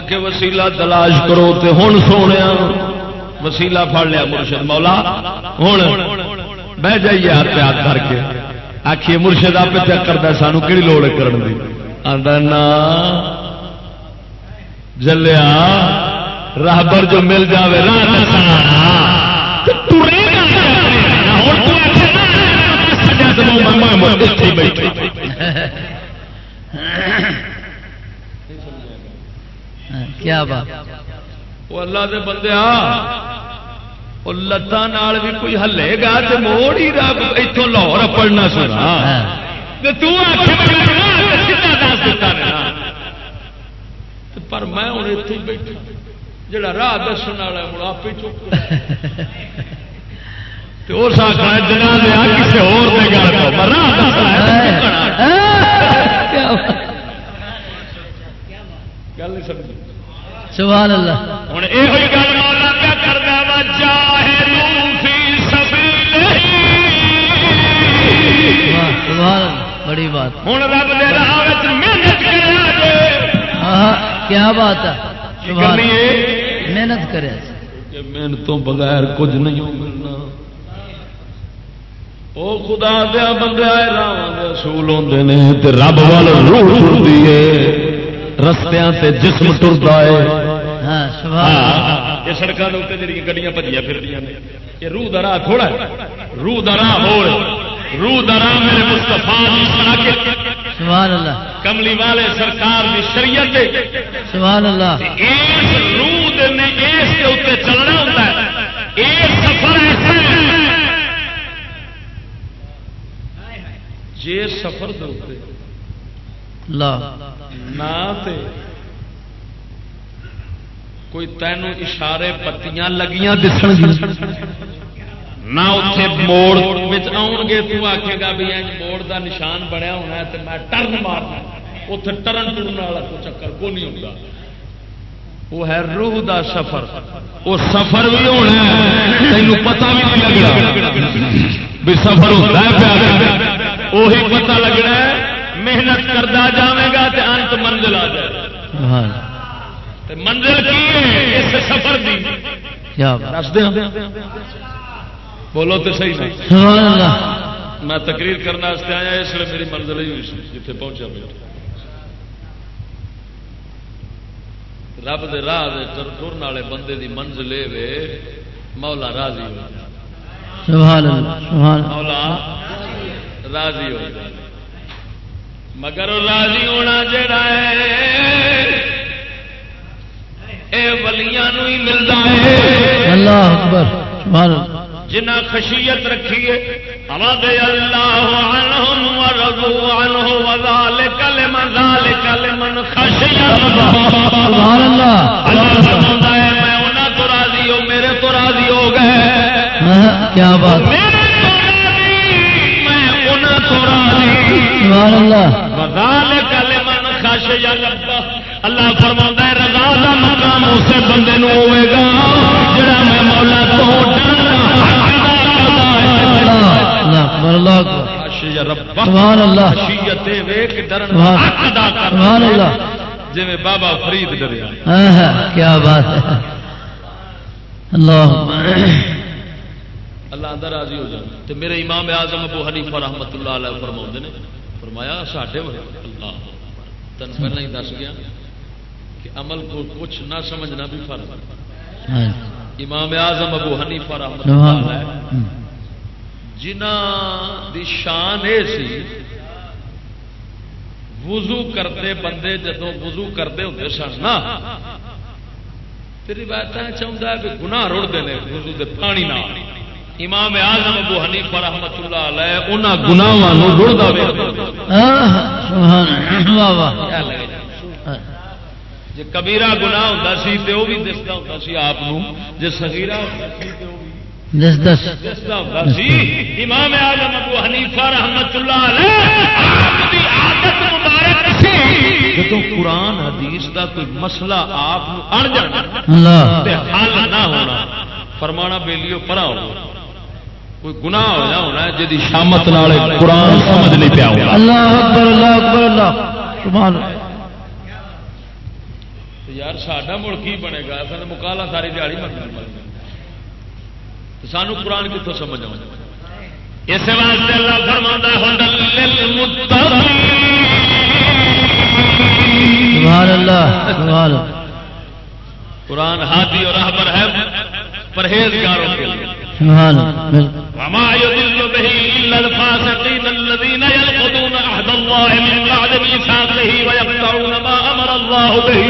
اگے وسیلہ تلاش کرو تے ہن سونے وسیلہ پھڑ لیا مرشد مولا۔ ہوں بہ جائیے ہاتھ پہ ہاتھ کر کے۔ آخیے مرشد آپ پہ کرتا سانو کہڑی لوڑ ہے کرن دی؟ آندا نا۔ جلیا راہبر جو مل جاوے راہ بیٹھے۔
کیا بات؟
وہ اللہ دے بندے وہ لتان بھی کوئی ہلے گا تو موڑ ہی رب اتوں لاہور پڑنا سنا۔ دس تے پر میں ہوں اتنے بیٹھا۔ جڑا راہ دسن والا ہے آپ ہی اس آخر جنا کسی اور دے گھر کو میں راہ دسنا ہے
کیا بات؟
گل نہیں سمجھی
سبحان اللہ۔
ہوں یہ گل مولا کرتا وا سبیلہ۔
واہ، سبحان اللہ بڑی بات۔
ہوں رب دے راہ وچ محنت
ہاں کیا بات ہے؟ سبحان اللہ
ہے
محنت کرے
کہ محنتوں بغیر کچھ نہیں ملنا۔ او خدا دیا بندے دے اصول ہوندے نے تے رب وال روح ہے۔ رستیاں تے جسم ٹردا ہے۔
ہاں
یہ سڑکوں کے جڑی گڈیاں بجیا پھر یہ روح دا راہ تھوڑا روح دا راہ ہو روح دا راہ میرے مستفا
سبحان اللہ۔
کملی والے سرکار کی شریعت۔
سبحان اللہ۔
اس روح دے نے اس کے اتنے چلنا ہوتا ہے۔ سفر ایسا جے سفر دے اتنے
اللہ
نہ تے کوئی تینوں اشارے پتیاں لگیاں دسن نہ اتے موڑ آن گے، تو آکھے گا بھی موڑ دا نشان بنیا ہونا ہے تو میں ٹرن مارنا اتے ٹرن ٹرن والا کوئی چکر کو نہیں ہوتا وہ ہے روح دا سفر۔ وہ سفر بھی ہونا ہے تینوں پتہ بھی نہیں لگنا۔ بھی سفر ہوتا ہے پیار۔ وہی پتہ لگنا ہے محنت کرتا جاوے گا تو انت منزل آ جائے تے منزل کی ہے؟ اس سفر دی۔ بولو تو صحیح میں تقریر کرنے آیا اس لیے میری منزل ہی ہوئی جتنے پہنچا بیٹھا رب دے راہ ٹرن والے بندے دی منزل وے مولا راضی ہو۔ جائے مولا راضی ہو۔ جائے مگر راضی ہونا جڑا ہے اے ولیاں نو ہی ملتا ہے۔
اللہ اکبر سبحان
جنہ خشیت رکھیے رضی اللہ عنہم ورضوا عنہ وذالک لمن ذالک لمن خشی
سبحان اللہ۔
اللہ فرماتا ہے میں انہاں تو راضی ہوں میرے تو راضی ہو گئے۔
کیا بات۔ سبحان اللہ.
وذالک لمن خشی اللہ اللہ فرماتا ہے رضا دا مقام اسے بندے نو ہوئے گا جڑا میں مولا تو ڈرنا
اللہ. اللہ اکبر اللہ اکبر. سبحان اللہ. سبحان سبحان اللہ.
جی بابا فرید ڈریا
ہاں، ہاں، کیا بات ہے. اللہ.
اللہ اندر راضی ہو جائے تو میرے امام اعظم ابو حنیفہ رحمت اللہ علیہ فرما نے فرمایا ساڈے اللہ تن پہلے ہی دس گیا کہ عمل کو کچھ نہ سمجھنا بھی فرض
ہاں،
امام اعظم ابو حنیفہ اللہ
اللہ
علیہ جنہ دی شان یہ سی وضو کرتے بندے جدو وضو کرتے ہوتے سن نا روایت چاہتا ہے کہ گناہ رڑتے ہیں وضو دے پانی نہ امام اعظم ابو حنیفہ رحمت اللہ علیہ انہاں گناہوں رڑدا
ہاں، ہاں، سبحان اللہ واہ واہ
جی؟ کبیرہ گناہ ہوتا سی تے وہ بھی دستا ہوتا سی آپ جی سگیرہ ہوتا سی تے بھی
دس دس۔
امام اعظم ابو حنیفہ رحمت اللہ علیہ آپ دی عادت مبارک سی جدو قرآن حدیث دا کوئی مسئلہ آپ اڑ جانا
اللہ۔
تے حل نہ ہونا فرمانا بیلیو پرا ہو کوئی گناہ ہو جا ہونا ہے جدی شامت نال قرآن سمجھ نہیں پیا ہونا۔
اللہ اکبر اللہ اکبر اللہ۔ سبحان اللہ۔
یار ساڈا مڑ کی بنے گا؟ اصل مکالا ساری دیہڑی مرنا سانو قرآن کتوں سمجھ آؤں؟ اس واسطے اللہ فرما
سبحان اللہ سبحان اللہ۔
قرآن ہادی اور رہبر ہے پرہیزگاروں کے لیے۔
سبحان
وما يضل به الا الفاسقين الذين ينقضون عهد الله من بعد ميثاقه ويقطعون ما امر الله به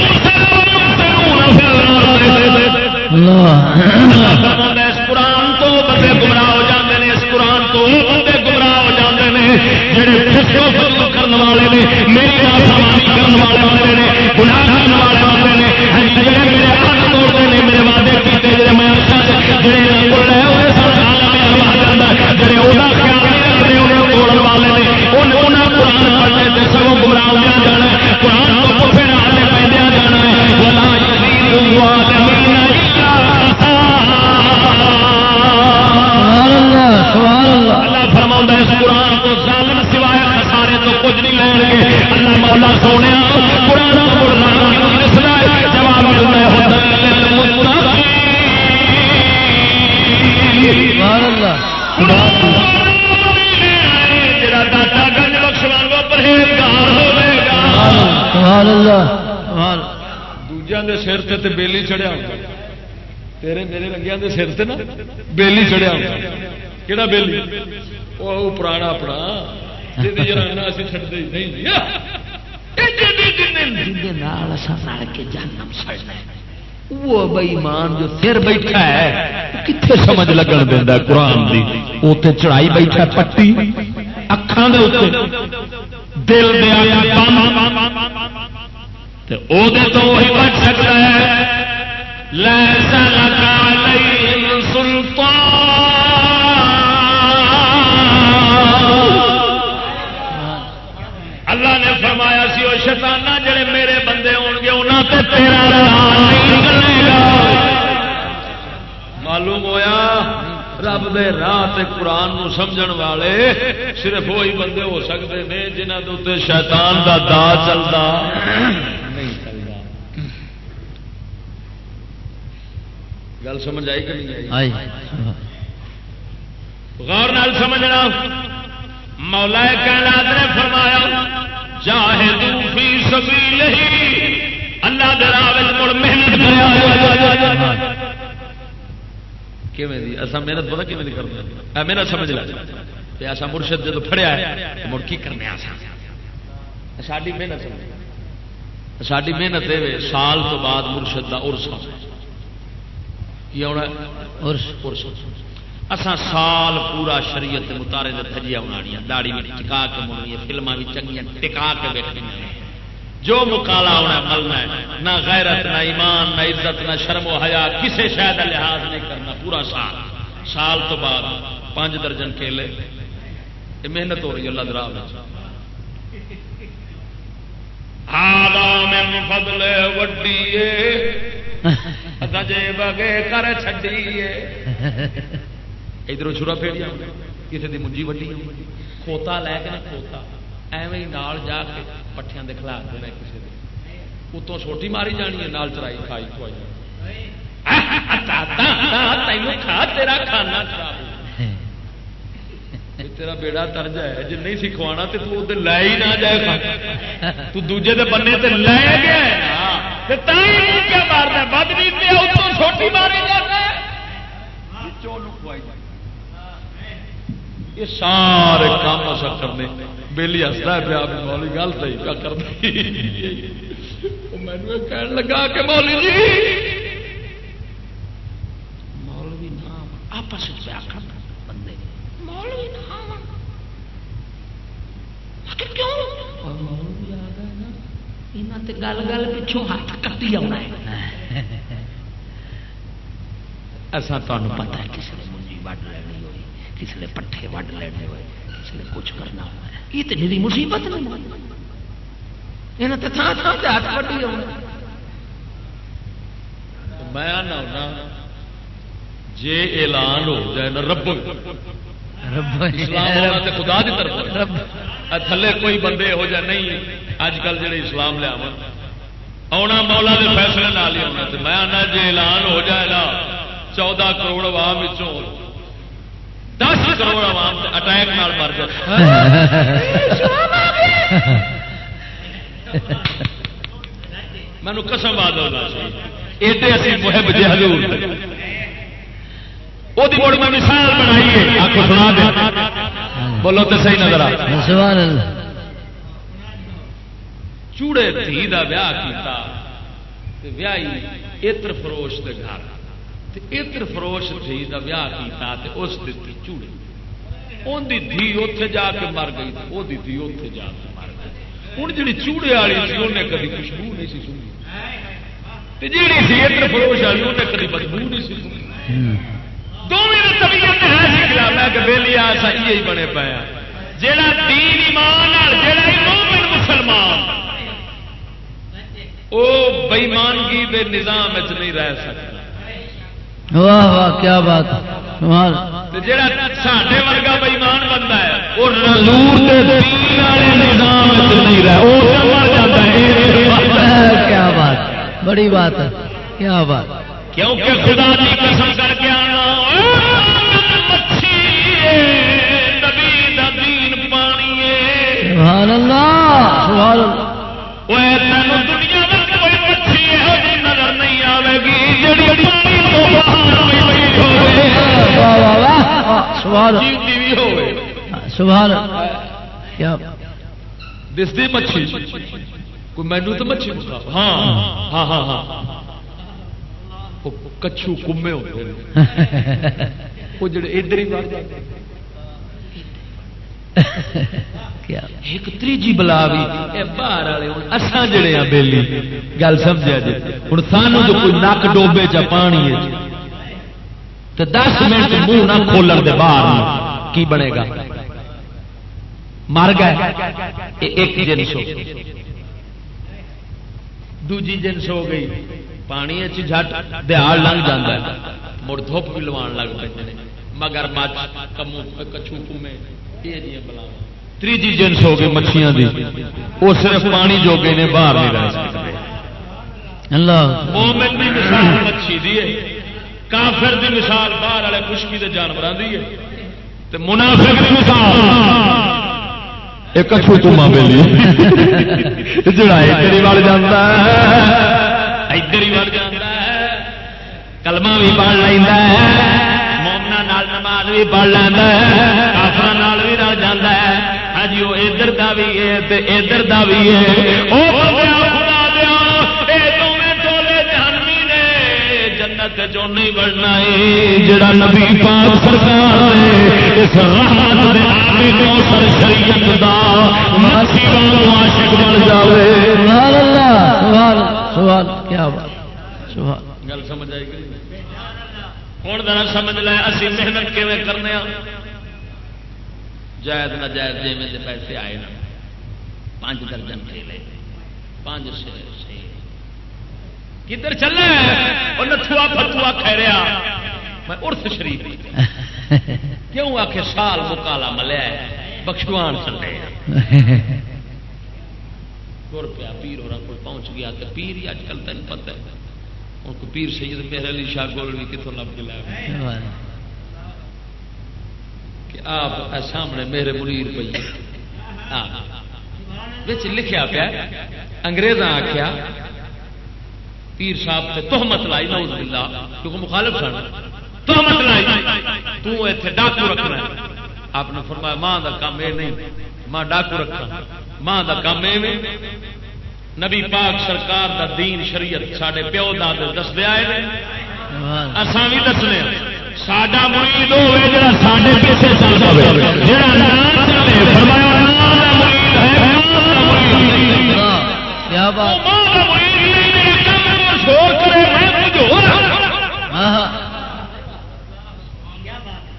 يوصل ويفسدون في الارض
اللہ
اس قرآن تو بندے گمراہ ہو جاتے ہیں اس قرآن تو بندے گمراہ ہو جاتے ہیں جڑے فسو فسو کرنے والے نے میری نافرمانی کرنے والے بندے نے بیلی چڑھیا ہوگا تیرے میرے لگیاں دے سر تے نا بیلی چڑھیا ہوگا کیڑا بیلی وہ پرانا اپنا جدی جرانا اسی چھڈدے ہی نہیں
سڑنا وہ بےمان جو سر بیٹھا ہے
کتنے سمجھ لگن دینا قرآن دی اتنے چڑھائی بیٹھا پٹی اکھان دے اتنے دل دیا دے تو وہی بچ سکتا ہے لیسا لکا علیہم سلطان. اللہ نے فرمایا سی وہ شیطانہ، جڑے میرے بندے ہون گے، انہاں تے تیرا راہ نہیں چلے گا معلوم ہویا، رب دے راہ قرآن نو سمجھن والے صرف وہی بندے ہو سکتے ہیں جنہاں دے اتنے شیطان دا دا چلتا نہیں چلتا گل سمجھ آئی کہ نہیں
آئی؟
غور نال سمجھنا۔ مولا کائنات نے فرمایا جاہدو فی سبیل ہی اللہ دے راہ وچ مڑ محنت کریا کیویں دی؟ اسا محنت پتہ کیویں دی اے محنت سمجھ لے تے اسا مرشد جدو پھڑیا ہے مڑ کی کرنے اسا ساڈی محنت سمجھ۔ ساڈی محنت اے سال تو بعد مرشد دا عرس کی آنا
عرس
عرس اسان سال پورا شریعت متارے دے تھجیا اناڑیاں داڑی میں ٹکا کے مڑنی ہے فلما بھی چنگیاں ٹکا کے بیٹھنی جو مکالا ہونا ملنا ہے۔ نہ غیرت، نہ ایمان، نہ عزت، نہ شرم و حیا کسی شاید لحاظ نہیں کرنا، پورا سال۔ سال تو بعد پانچ درجن کیلے۔ یہ محنت ہو رہی ہے اللہ دراہ ہاں، میں فضل وڈی <laughs> گجے بگے کر چڈیے ادھر چھڑا پھیڑ کسی کی منجی وڈی کھوتا لے کے نا کھوتا۔ ایویں نال جا کے پٹھیاں دے کھلا دینا کسی دے۔ اتوں سوٹی ماری جانی ہے، نال چرائی کھائی کھوائی۔ تینوں کھا، تیرا کھانا خراب تیرا بیڑا ترجا ہے جی نہیں سکھوانا تو لے ہی نہ جائے۔ تو دوجے دے بننے تے لے گیا چھوٹی یہ سارے کام اصا کرنے بہلی ہستا پیا مولی گل تو پیا کر مینو کہن لگا کہ مولی جی مولوی نام آپس پیا کر بندے مولوی نام گل گل پچھوں ہاتھ کٹی آنا ہے ایسا تمہیں پتا ہے کسی نے منجی وڈ لینی ہوئی کسی نے پٹھے وڈ لینے ہوئے کسی نے کچھ کرنا ہوا یہ تو میری مصیبت نہیں یہاں تو تھان تھان سے ہاتھ وڈی آنا میں آنا ہونا جے اعلان ہو جائے نا رب اسلام تے خدا دی طرف تھلے کوئی بندے ہو جائے نہیں اج کل جڑے اسلام لیا آنا مولا دے فیصلے نال ہی آنا میں آنا جے اعلان ہو جائے نا چودہ کروڑ عوام دس کروڑ عوام اٹیک نال مر مینو قسم باد ہونا ایڈے اسی محب جی حضور وہ مڑ میں مثال بنائی آپ سنا دے۔ بولو تو صحیح نظر آ چوڑے دھی کا ویاہ ویاہی اتر فروش کے گھر۔ اتر فروش دھی کا ویاہ کیتا تے اس دیتی چوڑے۔ ان دی دھی اتے جا کے مر گئی وہ دھی اتے جا کے مر گئی۔ ہوں جی چوڑے والی سی انہیں کبھی خوشبو نہیں سی سنی جی سی اتر فروش والی انہیں کبھی بدبو نہیں سی سنی دونوں طبیعت ہے سکلا میں کہ بہلی ایسا ہی بنے پایا جہاں دین ایمان جہاں مسلمان وہ بےمانگی کے نظام نہیں رہ سکتا۔
واہ واہ کیا بات
جڑا ساڈے ورگا بےمان بنتا ہے وہ نظام نہیں رہ <laughs>
کیا بات بڑی بات ہے کیا بات
کیونکہ خدا کی قسم کر کے آنا
سبحان اللہ سبحان اللہ۔
تینوں دنیا میں کوئی مچھی یہ نظر نہیں آئے گی جڑی
سبحان کیا؟
دستی مچھی۔ کوئی مینو تو مچھی ہاں ہاں ہاں ہاں۔ کچھو کمے ہوتے وہ جڑے ادھر ہی ایک تیجی بلا بھی باہر والے اسان جڑے ہیں بےلی گل سمجھا جی۔ ہوں سانو جو کوئی نک ڈوبے چ پانی تو دس منٹ منہ نہ کھولن دے باہر کی بنے گا مر گئے۔ ایک جنس ہو دوجی جنس ہو گئی۔ پانی جٹ دہاڑ لنگ جاتا ہے۔ مڑ دھوپ بھی لوا لگ پہ مگر مچ کمو کچھو کمے۔ یہ جی بلا تیجی جنس ہو گئی مچھیاں دی۔ وہ صرف پانی جو گئے نے باہر نہیں رہ سکتے۔
اللہ۔
مومن بھی مثال مچھی دی کافر دی مثال باہر والے خشکی کے جانوروں کی ہے۔ منافق دی مثال۔ ایک چھوٹا بیلی۔ جڑا ادھر ہی بڑھ جاتا ہے۔ ادھر ہی بڑھ جاتا ہے کلمہ بھی پڑھ لینا ہے مومنا نماز بھی پڑھ لینا ہے کافر بھی رل جاتا ہے ہاں جی وہ ادھر کا بھی ہے ادھر کا بھی ہے جنت جو نہیں بڑھنا جڑا نبی پاک سرکار اس رحمت سر شریعت دا عاشق بن جاوے۔ سبحان اللہ سبحان سبحان کیا بات سبحان گل سمجھ آئی گئی ہوں ذرا سمجھ لے اسی محنت کیون کرنے جائز نہ جائز جی میں پیسے آئے نا پانچ درجن کھیلے پانچ شیر۔ کدھر چلنا وہ نتھوا فتوا کھیریا میں ارس شریف کیوں آ کے سال مکالا ملیا بخشوان چلے تر پیا، پیر اور پہنچ گیا تو پیر ہی اج تین پتہ ہے۔ ہوں کو پیر سید میرے علی شاہ گول بھی کتوں لب کے لایا کہ آپ سامنے میرے منیر پی لکھیا پیا انگریزاں آخیا پیر صاحب سے تحمت لائی نعوذ باللہ کیونکہ مخالف سن۔ تحمت لائی۔ تو ایتھے ڈاکو رکھنا ہے۔ آپ نے فرمایا ماں دا کام اے نہیں۔ ماں ڈاکو رکھنا ماں دا کام اے نبی پاک سرکار دا دین شریعت ساڈے پیو داد آئے نے۔ اساں بھی دسنے ساڈا مرید ہوے جڑا ساڈے پیچھے چل پاوے۔ جڑا نہ چلے فرمایا نہ مرید ہے۔ کیا بات؟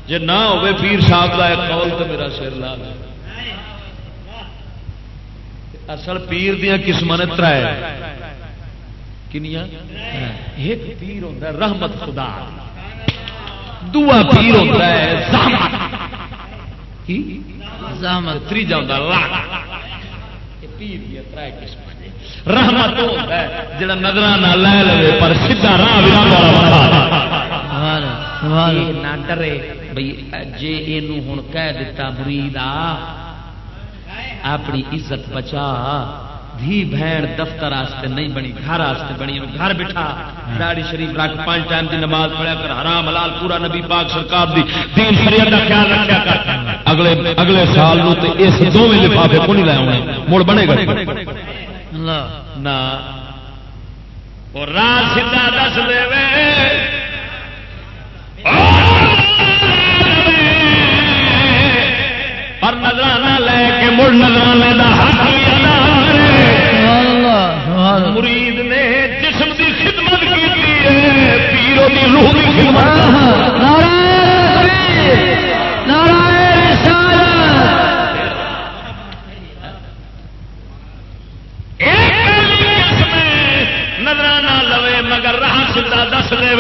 جی نہ ہوئے پیر صاحب کا ایک قول تو میرا سر لا اصل پیر دیا قسم نے تر کنیا ایک پیر ہوتا ہے رحمت خدا۔ دعا پیر ہوتا ہے زحمت۔ ہوتا پیر دیا تر قسم رحمت ہوتا ہے جڑا لے لے پر سیدھا راہ نہ ڈرے بھائی جی یہ ہوں کہہ دیتا اپنی عزت بچا دھی بہن دفتر آستے نہیں بنی گھر آستے بنی گھر بٹھا۔ داڑی شریف رکھ پانچ ٹائم کی نماز پڑھا کر حرام حلال پورا نبی پاک سرکار دی۔ دین شریعت کا خیال رکھا کر۔ اگلے اگلے سال نو تے اس دو میں لفافے کو نہیں لے آنے مڑ بنے گا۔ نہ۔ اور راہ سیدھا دس دے اور نظرانہ لے کے مڑ نظرانے کا حق مرید نے جسم کی خدمت کی پیروں کی روح کی خدمت راہ سیدھا دس دے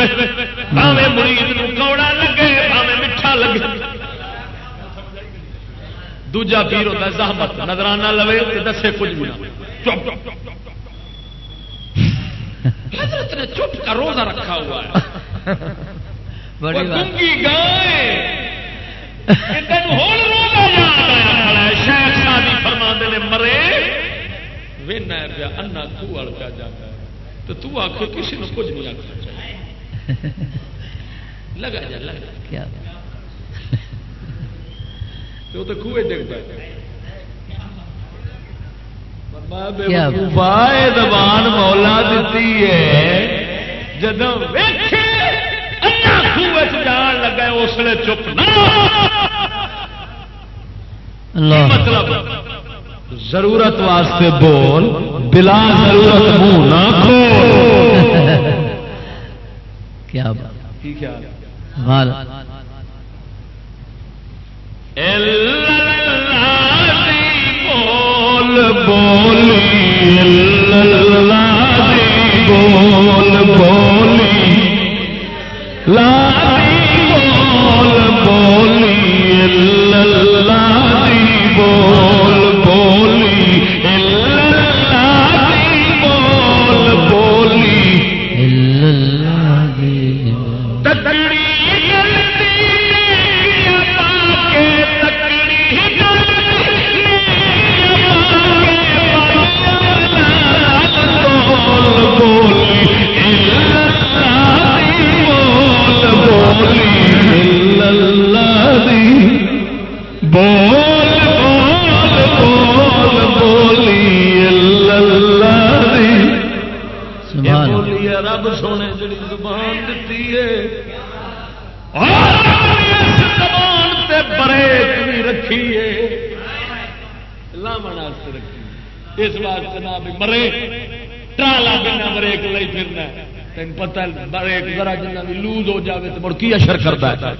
بھاوے مرید کوڑا لگے بھاوے میٹھا لگے۔ دوجا پیر ہوتا زحمت نظرانہ لوے تو دسے کچھ بھی چپ۔ حضرت نے چپ کا روزہ رکھا ہوا ہے۔ بڑی گائے۔ شہر شادی فرما نے مرے وینا پیا انا خوڑ پہ جاتا ہے تو تو آخ کسی نے کچھ نہیں آخر چاہیے۔ لگا جا لگا کیا تو ڈگ پائے دبان مولا دیتی ہے۔ جب جان لگا اس لیے چپ مطلب؟ ضرورت واسطے بول بلا ضرورت منہ نہ کھول۔ <laughs> کیا بات؟ بول بولی۔ بول بولی۔ مرے، ٹرالا بنا بریک لئی پھرنا تین پتہ بریک ذرا جنہ بھی لوز ہو جاوے تو مڑ کی اشر کرتا ہے۔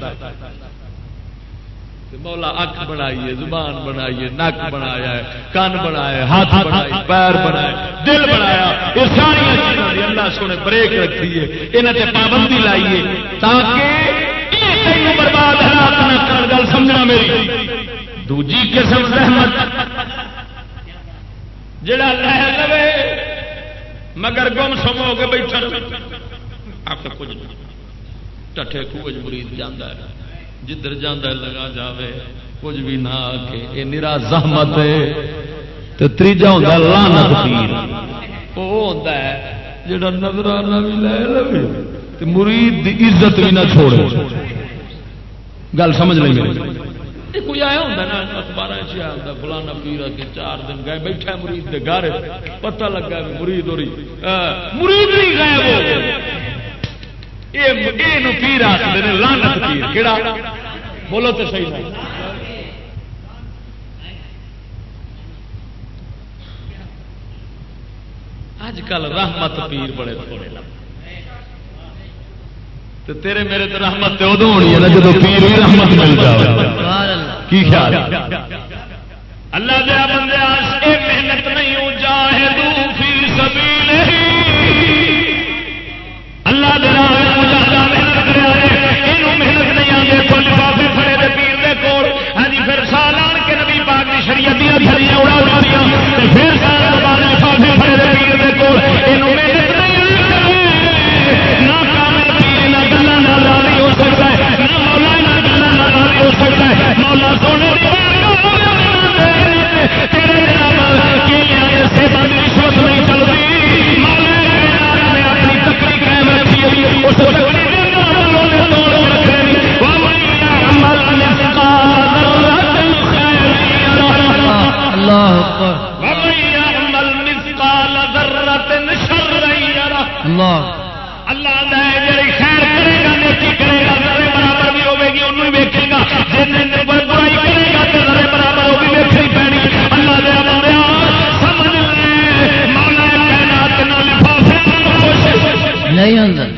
مولا اکھ بنائیے، زبان بنائیے، نک بنایا ہے، کن بنایا ہاتھ بنایا پیر بنایا دل بنایا یہ ساری چیزوں اللہ سونے بریک رکھیے یہاں سے پابندی لائیے تاکہ برباد حالات نہ کر گل سمجھنا میری۔ دوجی قسم رحمت جڑا لہ لو مگر گم سم ہو کے بیٹھا آپ کچھ ٹھے خوج مرید جانا ہے۔ جدھر جانا لگا جاوے۔ کچھ بھی نہ آ کے یہ نرا زحمت تو تیجا ہوتا لانت پیر۔ وہ ہوتا ہے، جڑا نظرانہ بھی لے لو مرید دی عزت بھی نہ چھوڑے۔ گل سمجھ لیں کوئی آیا ہوتا نا؟ اخبار آتا فلانا پیر کے چار دن گئے، بیٹھا مرید کے گھر، پتہ لگا مرید ہو رہی مرید نہیں گئے۔ پیر آخر لانت پیر کہڑا بولو تو صحیح نہیں اج کل رحمت پیر بڑے تھوڑے تو تیرے میرے تو رحمت ادو ہونی ہے نا جب پیر بھی رحمت مل جائے کی خیال اللہ دیا بندے محنت نہیں فی سبیل اللہ دے محنت محنت نہیں آتے کوئی لفافے دے پیر دے کول۔ ہاں جی پھر سال آن کے نبی پاک کی شریعت اڑا اڑا دیا سونے رشوت نہیں چلتی اپنی تکری قائم رکھی اس اللہ نہیں اندر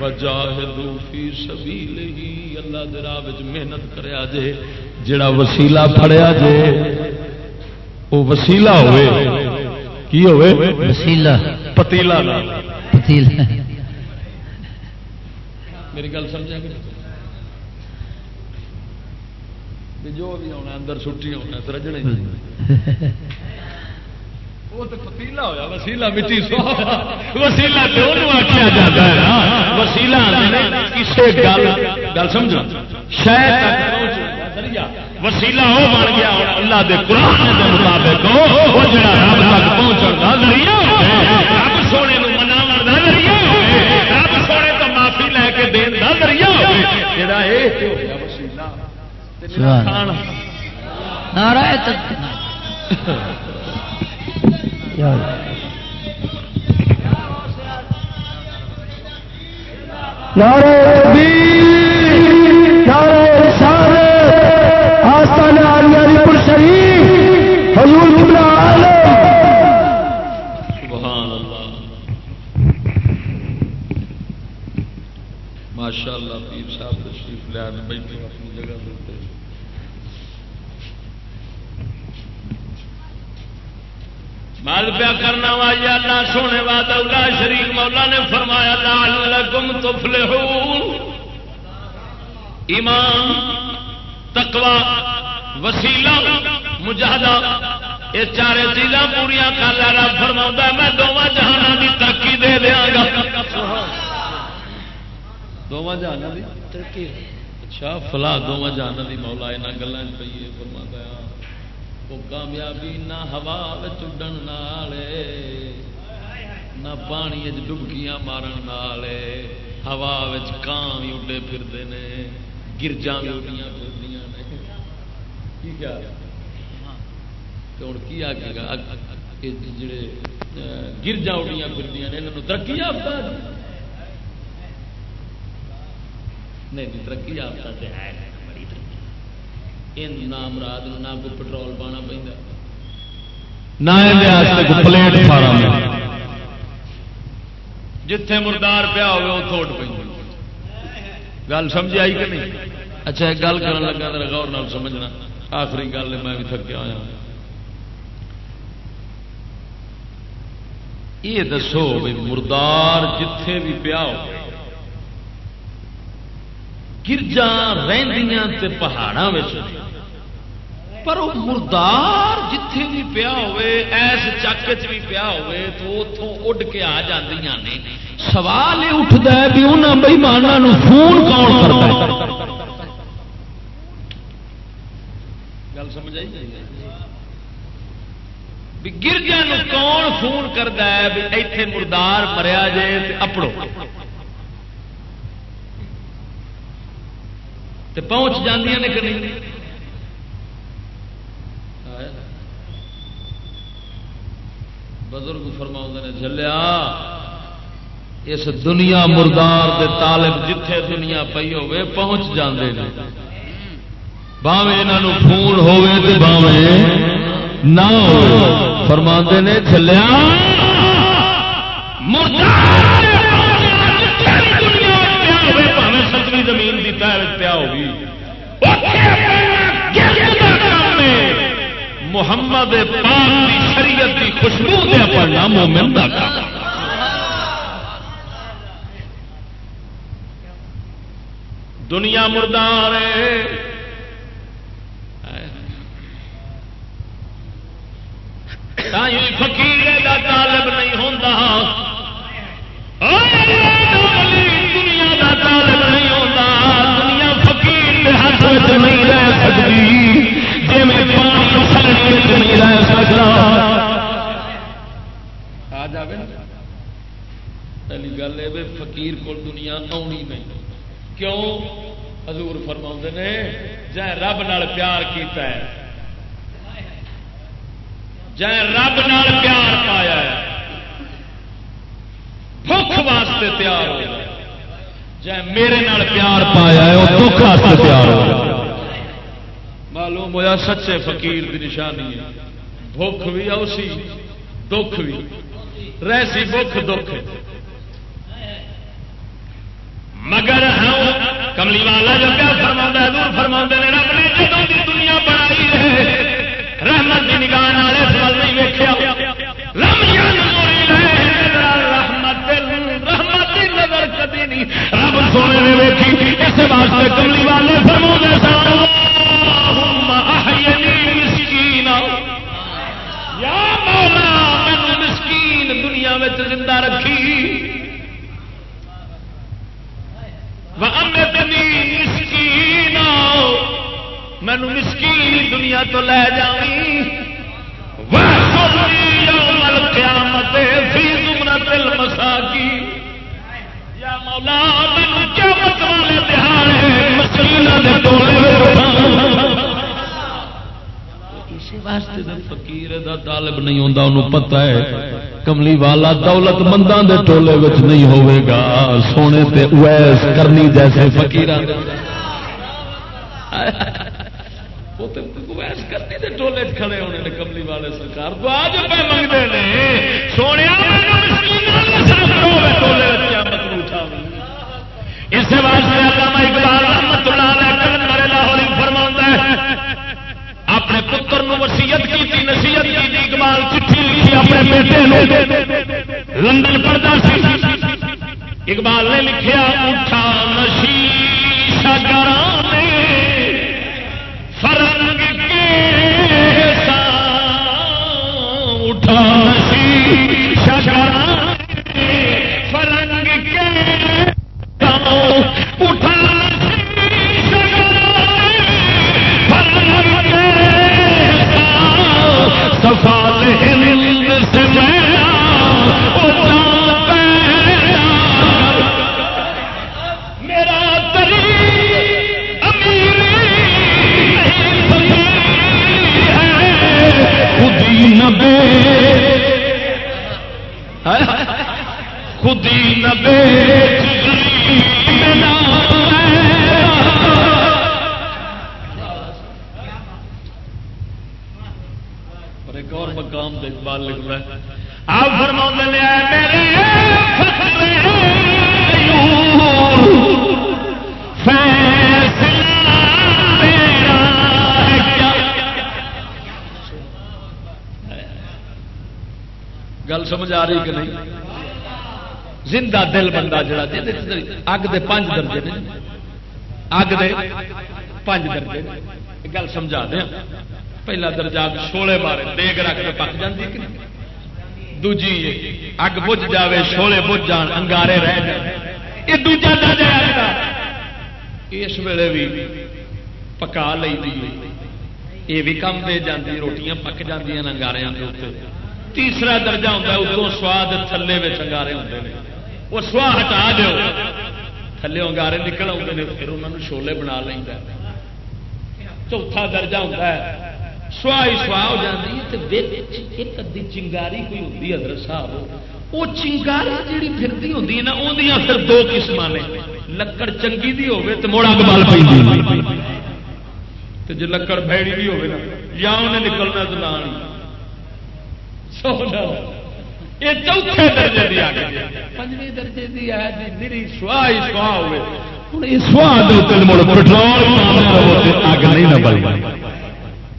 وجاہدوا فی سبیل ہی اللہ دے راہ وچ محنت کریا جے جڑا وسیلہ پھڑیا جے وہ وسیلہ ہوئے۔ کی ہوئے؟
وسیلہ۔
پتیلا۔
پتیلا۔
میری گل سمجھا جو بھی ہونا اندر چھٹی ہونا رجنے وہ تو پتیلا ہوا وسیلا مٹی سو وسیلا تو آخیا جاتا ہے وسیلا کسی گل گل سمجھو شاید وسیلہ وہ بن گیا اللہ دے قرآن دے مطابق وہ جڑا رب تک پہنچن کا ذریعہ رب سونے مناو کا ذریعہ رب سونے تو معافی لے کے دین کا ذریعہ جڑا
نعرہ نعرہ
ماشاء اللہ۔ پیر صاحب تشریف لیا بیٹھے اپنی جگہ مال پیا کرنا وا یا اللہ سونے اللہ شریف مولا نے فرمایا لال لگم تفلحون۔ ایمان تکوا وسیلہ مجاہدہ یہ چار چیزاں پوریا کر لینا فرما میں دونوں جہانوں کی ترقی دے دیا گا۔ دونوں جہانوں کی ترقی اچھا فلا دونوں جہانوں کی مولا یہاں گلوں پہ فرما دیا وہ کامیابی نہ ہوا چڈن نہ پانی ڈبکیاں مارن والے ہوا کان بھی اڈے پھرتے ہیں گرجا بھی اڈیاں پھر ہوں کی آگے گا جڑے گرجا اڑیاں پھر یہاں ترقی یافتہ نہیں ترقی یافتہ ہے نام رات نہ کوئی پٹرول پانا پہ نہ پلیٹ فارم جتھے مردار پیا ہو وہ تھوٹ پہ گل سمجھ آئی کہ نہیں؟ اچھا ایک گل کر لگا میرا غور نال سمجھنا۔ آخری گل میں بھی تھکیا ہوا یہ دسو بھی مردار جتھے بھی پیا ہو گرجا رہندیاں تے پہاڑوں میں پر وہ مردار جتھے بھی پیا ہوئے، ایس چک چ بھی پیا ہوئے، تو اتوں اڈ کے آ جاندیاں نے۔ سوال یہ اٹھتا ہے بھی انہوں بئیمانوں فون کون کرتا ہے؟ گل سمجھ آئی؟ بھی گرجا کون فون کرتا ہے؟ بھی ایتھے مردار مریا جے اپڑو۔ پہنچ جاندیاں نے کہ نہیں بزرگ فرما نے چلیا اس دنیا مردار دے طالب جتھے دنیا پی ہوے پہنچ جاندے نے۔ باوے انہوں فون ہوے تے باوے نہ ہو فرما نے چلیا زمین کی پیا ہوگی محمد پاک دی شریعت دی خوشبو دے پڑھنا مومن دا کام۔ دنیا مردار فقیر دا طالب نہیں ہوتا فقیر دے نہیں رہ سکتی جی میں پانی اثر نہیں رہ سکتا۔ پہلی گل ہے فقیر کو دنیا آنی نہیں۔ کیوں؟ حضور فرما نے جائے رب نال پیار کیتا ہے۔ جائے رب نال پیار پایا ہے۔ بخ واسطے تیار ہو جائے میرے نال پیار پایا ہے وہ دکھ واسطے تیار ہو۔ معلوم ہوا سچے فقیر کی نشانی ہے۔ بھوک بھی اسی دکھ بھی۔ رہسی بخ دکھ۔ مگر ہاں، کملی والا جو کیا فرما دور فرما نے رب نے جدوں کی دنیا بنائی ہے، رحمت کی نگاہ والے سوال نہیں ویکیا رب سونے نے ویکھی۔ اس واسطے کملی والے فرما زندہ رکھی۔ مسکین مینو مسکین دنیا تو لے جانی قیامت فی زمرت المساکی یا مولا واسطے فقیر دا طالب نہیں ہوتا انہوں پتا ہے، کملی والا دولت منداں دے ٹولے وچ نہیں ہوئے گا۔ سونے تے اویس کرنی جیسے فقیر ٹولے کھڑے ہونے نے کملی والے سرکار اس واسطے علامہ اقبال رحمت اللہ علیہ کلندر فرما ہے اپنے پتر وسیعت کی نصیحت کی اقبال چٹھی لکھی اپنے بیٹے لندن پڑھتا سی۔ اقبال نے لکھیا، اٹھا نشی شگرانے فرنگ کے اٹھا نشی شگرانے اور ایک اور مقام دیکھ بال لکھ رہا ہے۔ آپ فرما میرے گل سمجھ آ رہی کہ نہیں؟ زندہ دل بندہ جڑا جی، اگ دے پانچ درجے نے۔ اگ دے پانچ درجے گل سمجھا دیا پہلا درجہ اگ شولے مارے، دیگ رکھ کے پک جاتی کہ دوجی اگ بج جاوے، شولے بج جان، انگارے رہ یہ دوجا درجہ اس ویلے بھی پکا لی یہ بھی کم دے جاتی روٹیاں پک جی انگارے تیسرا درجہ ہوتا ہے اتوں سواد تھلے انگارے ہوتے ہیں وہ سوا ہٹا دو تھلے انگارے نکل آتے ہیں پھر انہوں نے شولے بنا لینا چوتھا درجہ ہوتا ہے۔ سوا ہی سوا ہو جاتی ایک ادی چنگاری کوئی ہوتی حضرت صاحب؟ وہ چنگاری جیڑی پھرتی ہوتی ہے نا وہ پھر دو قسم نے۔ لکڑ چنگی دی ہوے تو موڑا گبال پہ جی لکڑ بھڑی بھی ہوے نا، یا انہیں نکلنا تو نہ یہ چوتھے درجے کی آ گئی پنجویں درجے کی ہے جی میری سوا ہی سوا ہوئے۔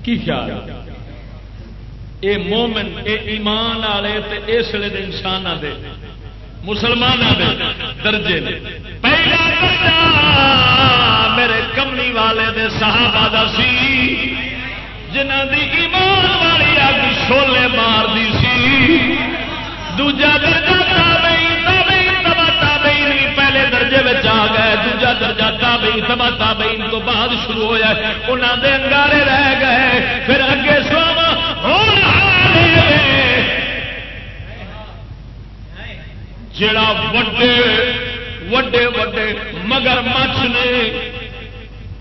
کی خیال؟ اے مومن اے ایمان والے اس لیے انسان دے مسلمان دے درجے نے۔ پہلا درجہ میرے کملی والے دے صحابہ دا سی جنہ دی ایمان والی اگ شولے مار دی دوجا درجہ تابعین تابعین تبا تابعین پہلے درجے میں آ گئے دوجا درجہ تابعین تبا تابعین تو بعد شروع ہویا انہاں دے انگارے رہ گئے پھر اگے سوام جڑا وڈے وڈے وڈے مگر مچھ نے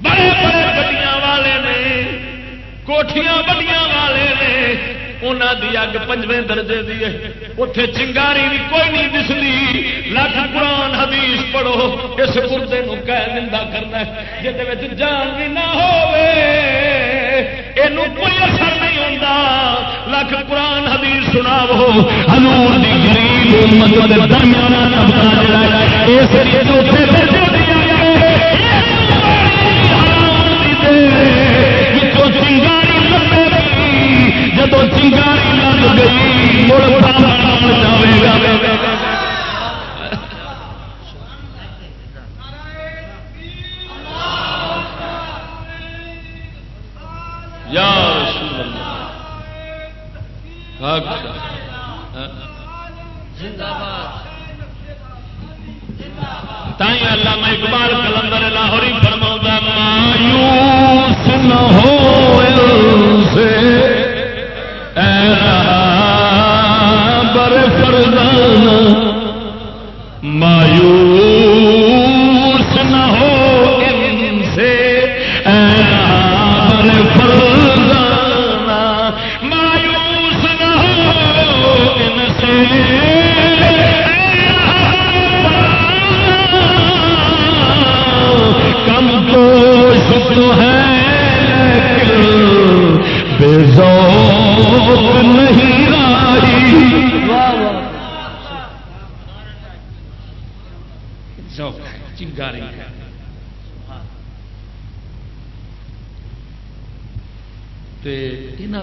بڑے بڑے گڈیاں والے نے کوٹیاں بڑیاں والے نے انہوں دی اگ پنجویں درجے دی اتے چنگاری بھی کوئی نہیں دستی لکھ قرآن حدیث پڑھو۔ اس گردے کہہ دندہ کرنا جہد جان بھی نہ ہو کوئی اثر نہیں ہوتا لکھ قرآن حدیث سنا ہو ہنور چنگاری جب چنگاری لگ گئی جائے گا۔ تھی اللہ۔ میں اقبال کلندر لاہوری فرما مایوس نہ ہو سے۔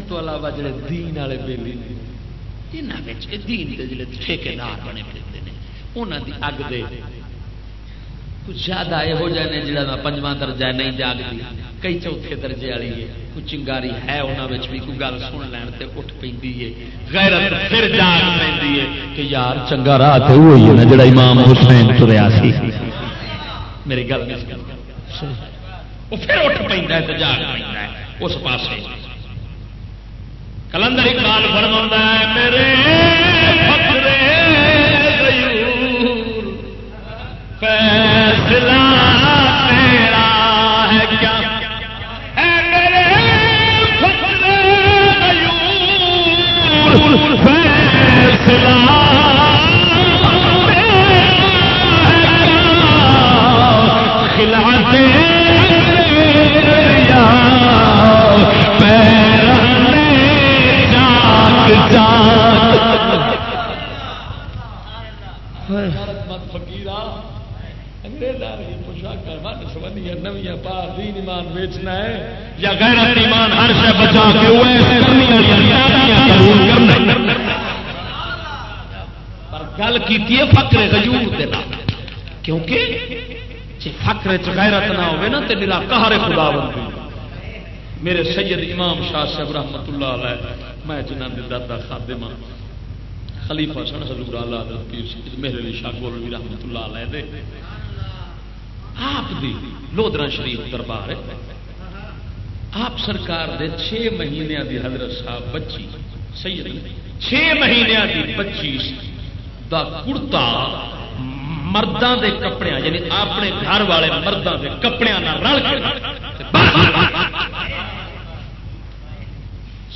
تو علاوہ جڑے دین والے بیلی نے یہاں دین کے جڑے ٹھیکار بنے پھرتے ہیں انہوں کی اگ دے کچھ زیادہ یہو جہ نے جہاں پنجواں درجہ نہیں جاگتی کئی چوتھے درجے والی ہے کچھ چنگاری ہے انہوں بھی کوئی گل سن لین تے اٹھ پی غیرت پھر جاگ پی ہے کہ یار چنگا راہ تو وہی ہے نا جڑا امام حسین تریا سی میری گل نہیں پھر اٹھ پہ جاگ پہ اس پاس کلندر اقبال فرما ہے میرے فکرے فیصلہ نویاں پا دین ایمان بیچنا ہے۔ یا غیرت ایمان ہر شے بچا کے پر گل کی فکر غیور دے کیونکہ جی فکر غیرت نہ ہوئے نا تے دلا قہر خدا بن میرے سید امام شاہ صاحب رحمت اللہ علیہ میں جنہوں نے دادا خادم ہاں خلیفہ سن حضور اللہ حضرت پیر سی میرے لیے شاہ گول گولوی رحمت اللہ علیہ دے۔ آپ دی لودرا شریف دربار ہے۔ آپ سرکار دے چھ مہینے دی حضرت صاحب بچی، سید چھ مہینے دی بچی دا کرتا مردوں دے کپڑے یعنی اپنے گھر والے مردوں دے کپڑے رل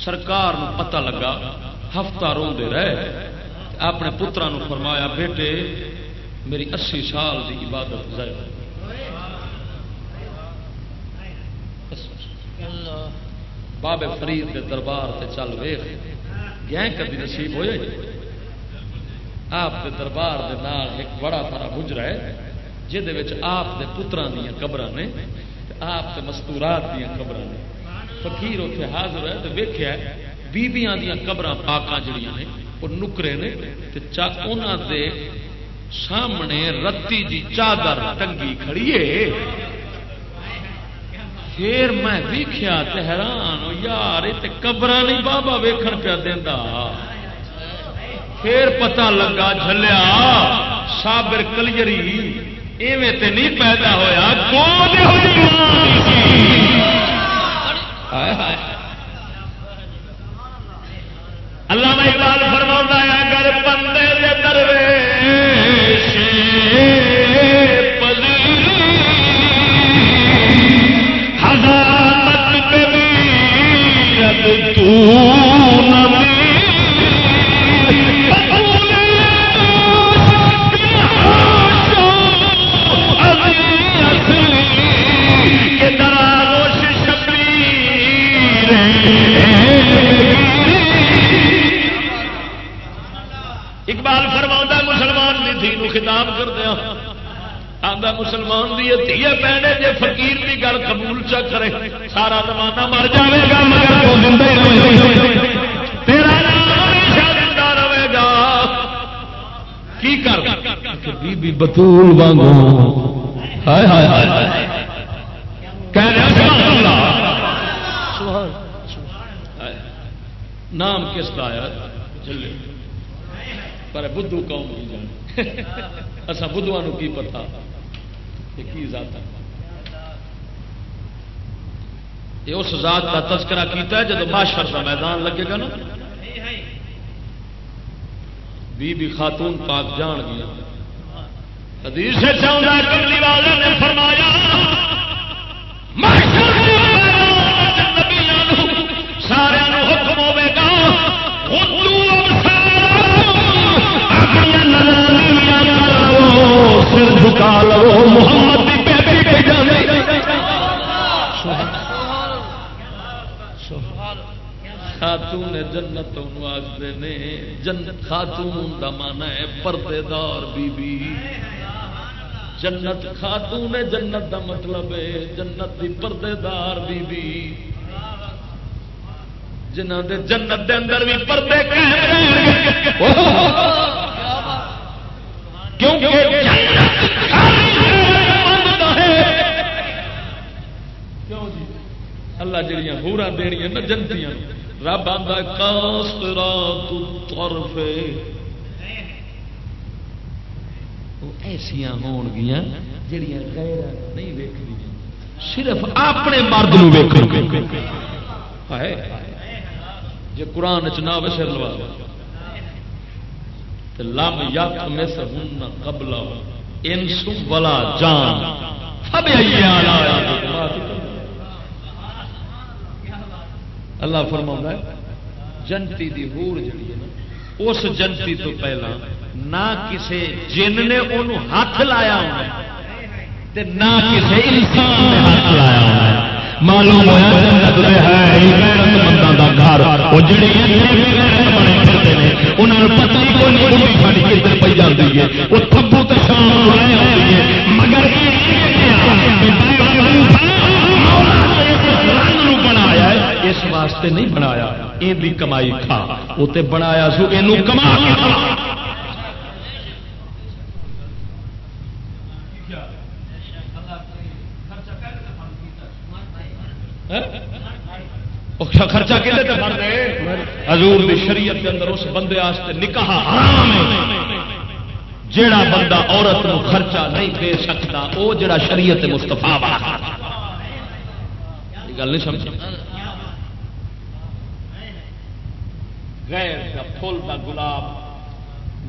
سرکار پتہ لگا، ہفتہ روندے رہے۔ اپنے پترا فرمایا، بیٹے، میری اسی سال کی عبادت ضائع بابے فرید کے دربار سے چل ویخ۔ گئے کبھی نصیب ہوئے آپ کے دربار دے نال ایک بڑا سارا گجرا ہے، جہد آپ کے پترا دیا قبر نے آپ کے مستورات دیا قبر نے۔ فقیر اتنے حاضر ہے تو ویخیا بیبیاں دیا قبر پاک جڑیاں نے۔ وہ نکرے نے دے سامنے رتی جی چادر ٹنگی کھڑیے پھر میں دیکھا حیران یار، یہ قبر نہیں بابا ویکھن پیا دینا پھر پتا لگا جلیا سابر کلیری ایویں تے نہیں پیدا ہویا۔ کون ہوا اللہ میں اقبال فرما ہے اگر بندے دے درویش آدھا مسلمان دی دھی پینے جی فقیر کی گل قبول چ کرے، سارا زمانہ مر جائے گا تیرا رہے گا۔ کی کر؟ اچھا، بی وانگو ہائے ہائے ہائے نام کس کا آیا؟ چلے پر بدھو قوم کی جان <laughs> اصا بدھوا کی پتا؟ کی ذات یہ اس ذات کا تذکرہ کیتا ہے جب معاشر کا میدان لگے گا نا بی بی خاتون پاک جان گیا حدیث سے کملی والا نے فرمایا سر لو محمد خاتون جنت واسطے نے جنت خاتون دا مانا ہے پردے دار بی بی جنت خاتون جنت دا مطلب ہے جنت دی پردے دار بی بی جنہ دے جنت دے اندر بھی پردے کیونکہ اللہ جڑیاں ہورا دنیا نا جنتی رب آدھا طرف ایسا ہون گیا جہیا جڑیاں نہیں ویک صرف اپنے مرد جی قرآن چ نہ سر لوا۔ لم یک مس ہن قبل انس ولا جان۔ اللہ فرما جنتی دی ہور جڑی ہے نا، اس جنتی تو پہلا نہ کسے جن نے انہوں ہاتھ لایا ہونا نہ کسے انسان نے ہاتھ لایا ہونا معلوم ہوا جنت دے ہے غیرت منداں دا گھر۔ وہ جڑے غیرت بنے ہیں۔ انہوں نے پتا ہی کوئی نہیں ساری کدھر پی جاتی ہے۔ وہ تھبو تو شام ہے۔ مگر اے کہ واسطے نہیں بنایا۔ یہ بھی کمائی کھا۔ وہ تے بنایا سو یہ کما کے کھا۔ ہاں؟ اچھا خرچہ کہ حضور دی شریعت کے اندر اس بندے واسطے نکاح حرام ہے۔ جیڑا بندہ عورت نو خرچہ نہیں دے سکتا وہ جڑا شریعت مستفا گل نہیں سمجھ؟ غیر دا پھول دا گلاب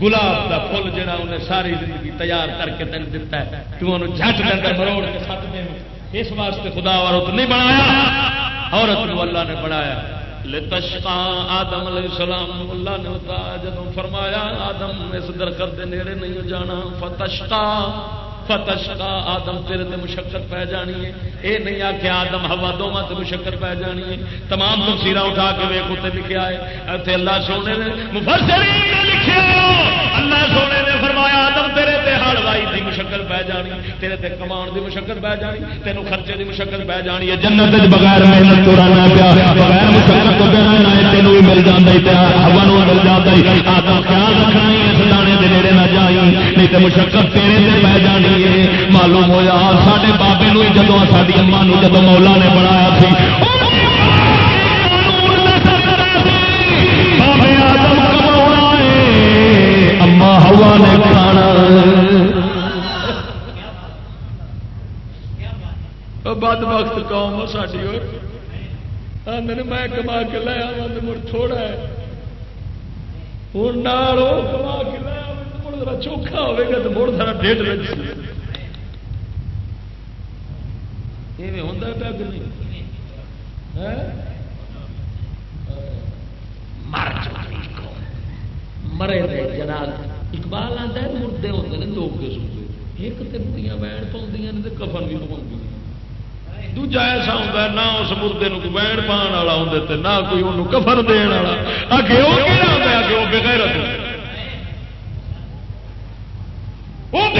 گلاب دا پھول جڑا انہیں ساری زندگی تیار کر کے تین دیتا ہے تو انہوں جھٹ کے اندر مروڑ کے ساتھ دے اس واسطے خدا عورت نہیں بنایا، عورت کو اللہ نے بنایا۔ لتشقا آدم علیہ السلام، اللہ نے بتایا جب فرمایا، آدم اس درخت کے نیڑے نہیں جانا، فتشقا۔ فتشقا آدم تیرے تے مشقت پہ جانی ہے۔ اے نہیں آ کہ آدم، ہوا دونوں تے مشقت پہ جانی ہے۔ تمام تفسیر اٹھا کے ویک اتنے لکھا ہے۔ اتنے اللہ سونے نے، مفسرین نے لکھیا اللہ سونے نے فرمایا، آدم تیرے تے ہڑ وائی دی مشقت پہ جانی، تیرے تے کمان دی مشقت پہ جانی، تینوں خرچے دی مشقت پہ جانی ہے۔ جنت وچ بغیر محنت تو رہنا پیا، بغیر مشقت تو رہنا ہے، تینوں بھی مل جاندا ہے تے ہوا نو مل جاندا ہے آدم خیال رکھنا ہے نہیں تے مشقت تیرے تے پہ جانی ہے۔ معلوم ہویا ساڈے بابے نو جدوں ساڈی اما نو جدوں مولا نے بنایا سی۔ بابے آدم کماؤنا ہے۔ اما ہوا نے کھانا بد وقت قوم ساری آدھے میں کما کے لیا مڑ تھوڑا ہے۔ ہوں کما کے لیا ذرا چوکھا ہوے گا تو مڑ ذرا ڈیڑھ رج ہوتا پیا کہ نہیں؟ مرے جناب، اقبال آتا ہے مردے ہوتے ہیں دو قسم کے ایک تو بڑیاں بین پاؤں کفن بھی پاؤں دوجا ایسا ہوتا ہے، نہ اس مردے کو بین پان والا ہوں نہ کوئی انہوں کفن دن والا۔ اگے وہ کہڑا ہوتا ہے؟ اگے وہ بغیرت اپنی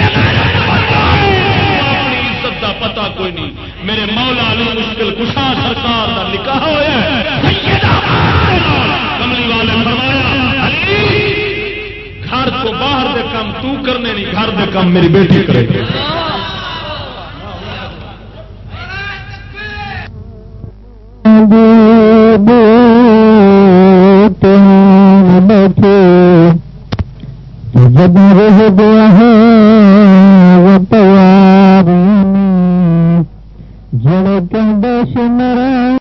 عزت کا پتا کوئی نہیں۔ میرے مولا علی مشکل کشا سرکار کا نکاح ہوا کملی والے فرمایا گھر تو باہر دے کام تو کرنے نہیں، گھر دے کام میری بیٹی کرے
بیٹھے جب رہ گیا ہے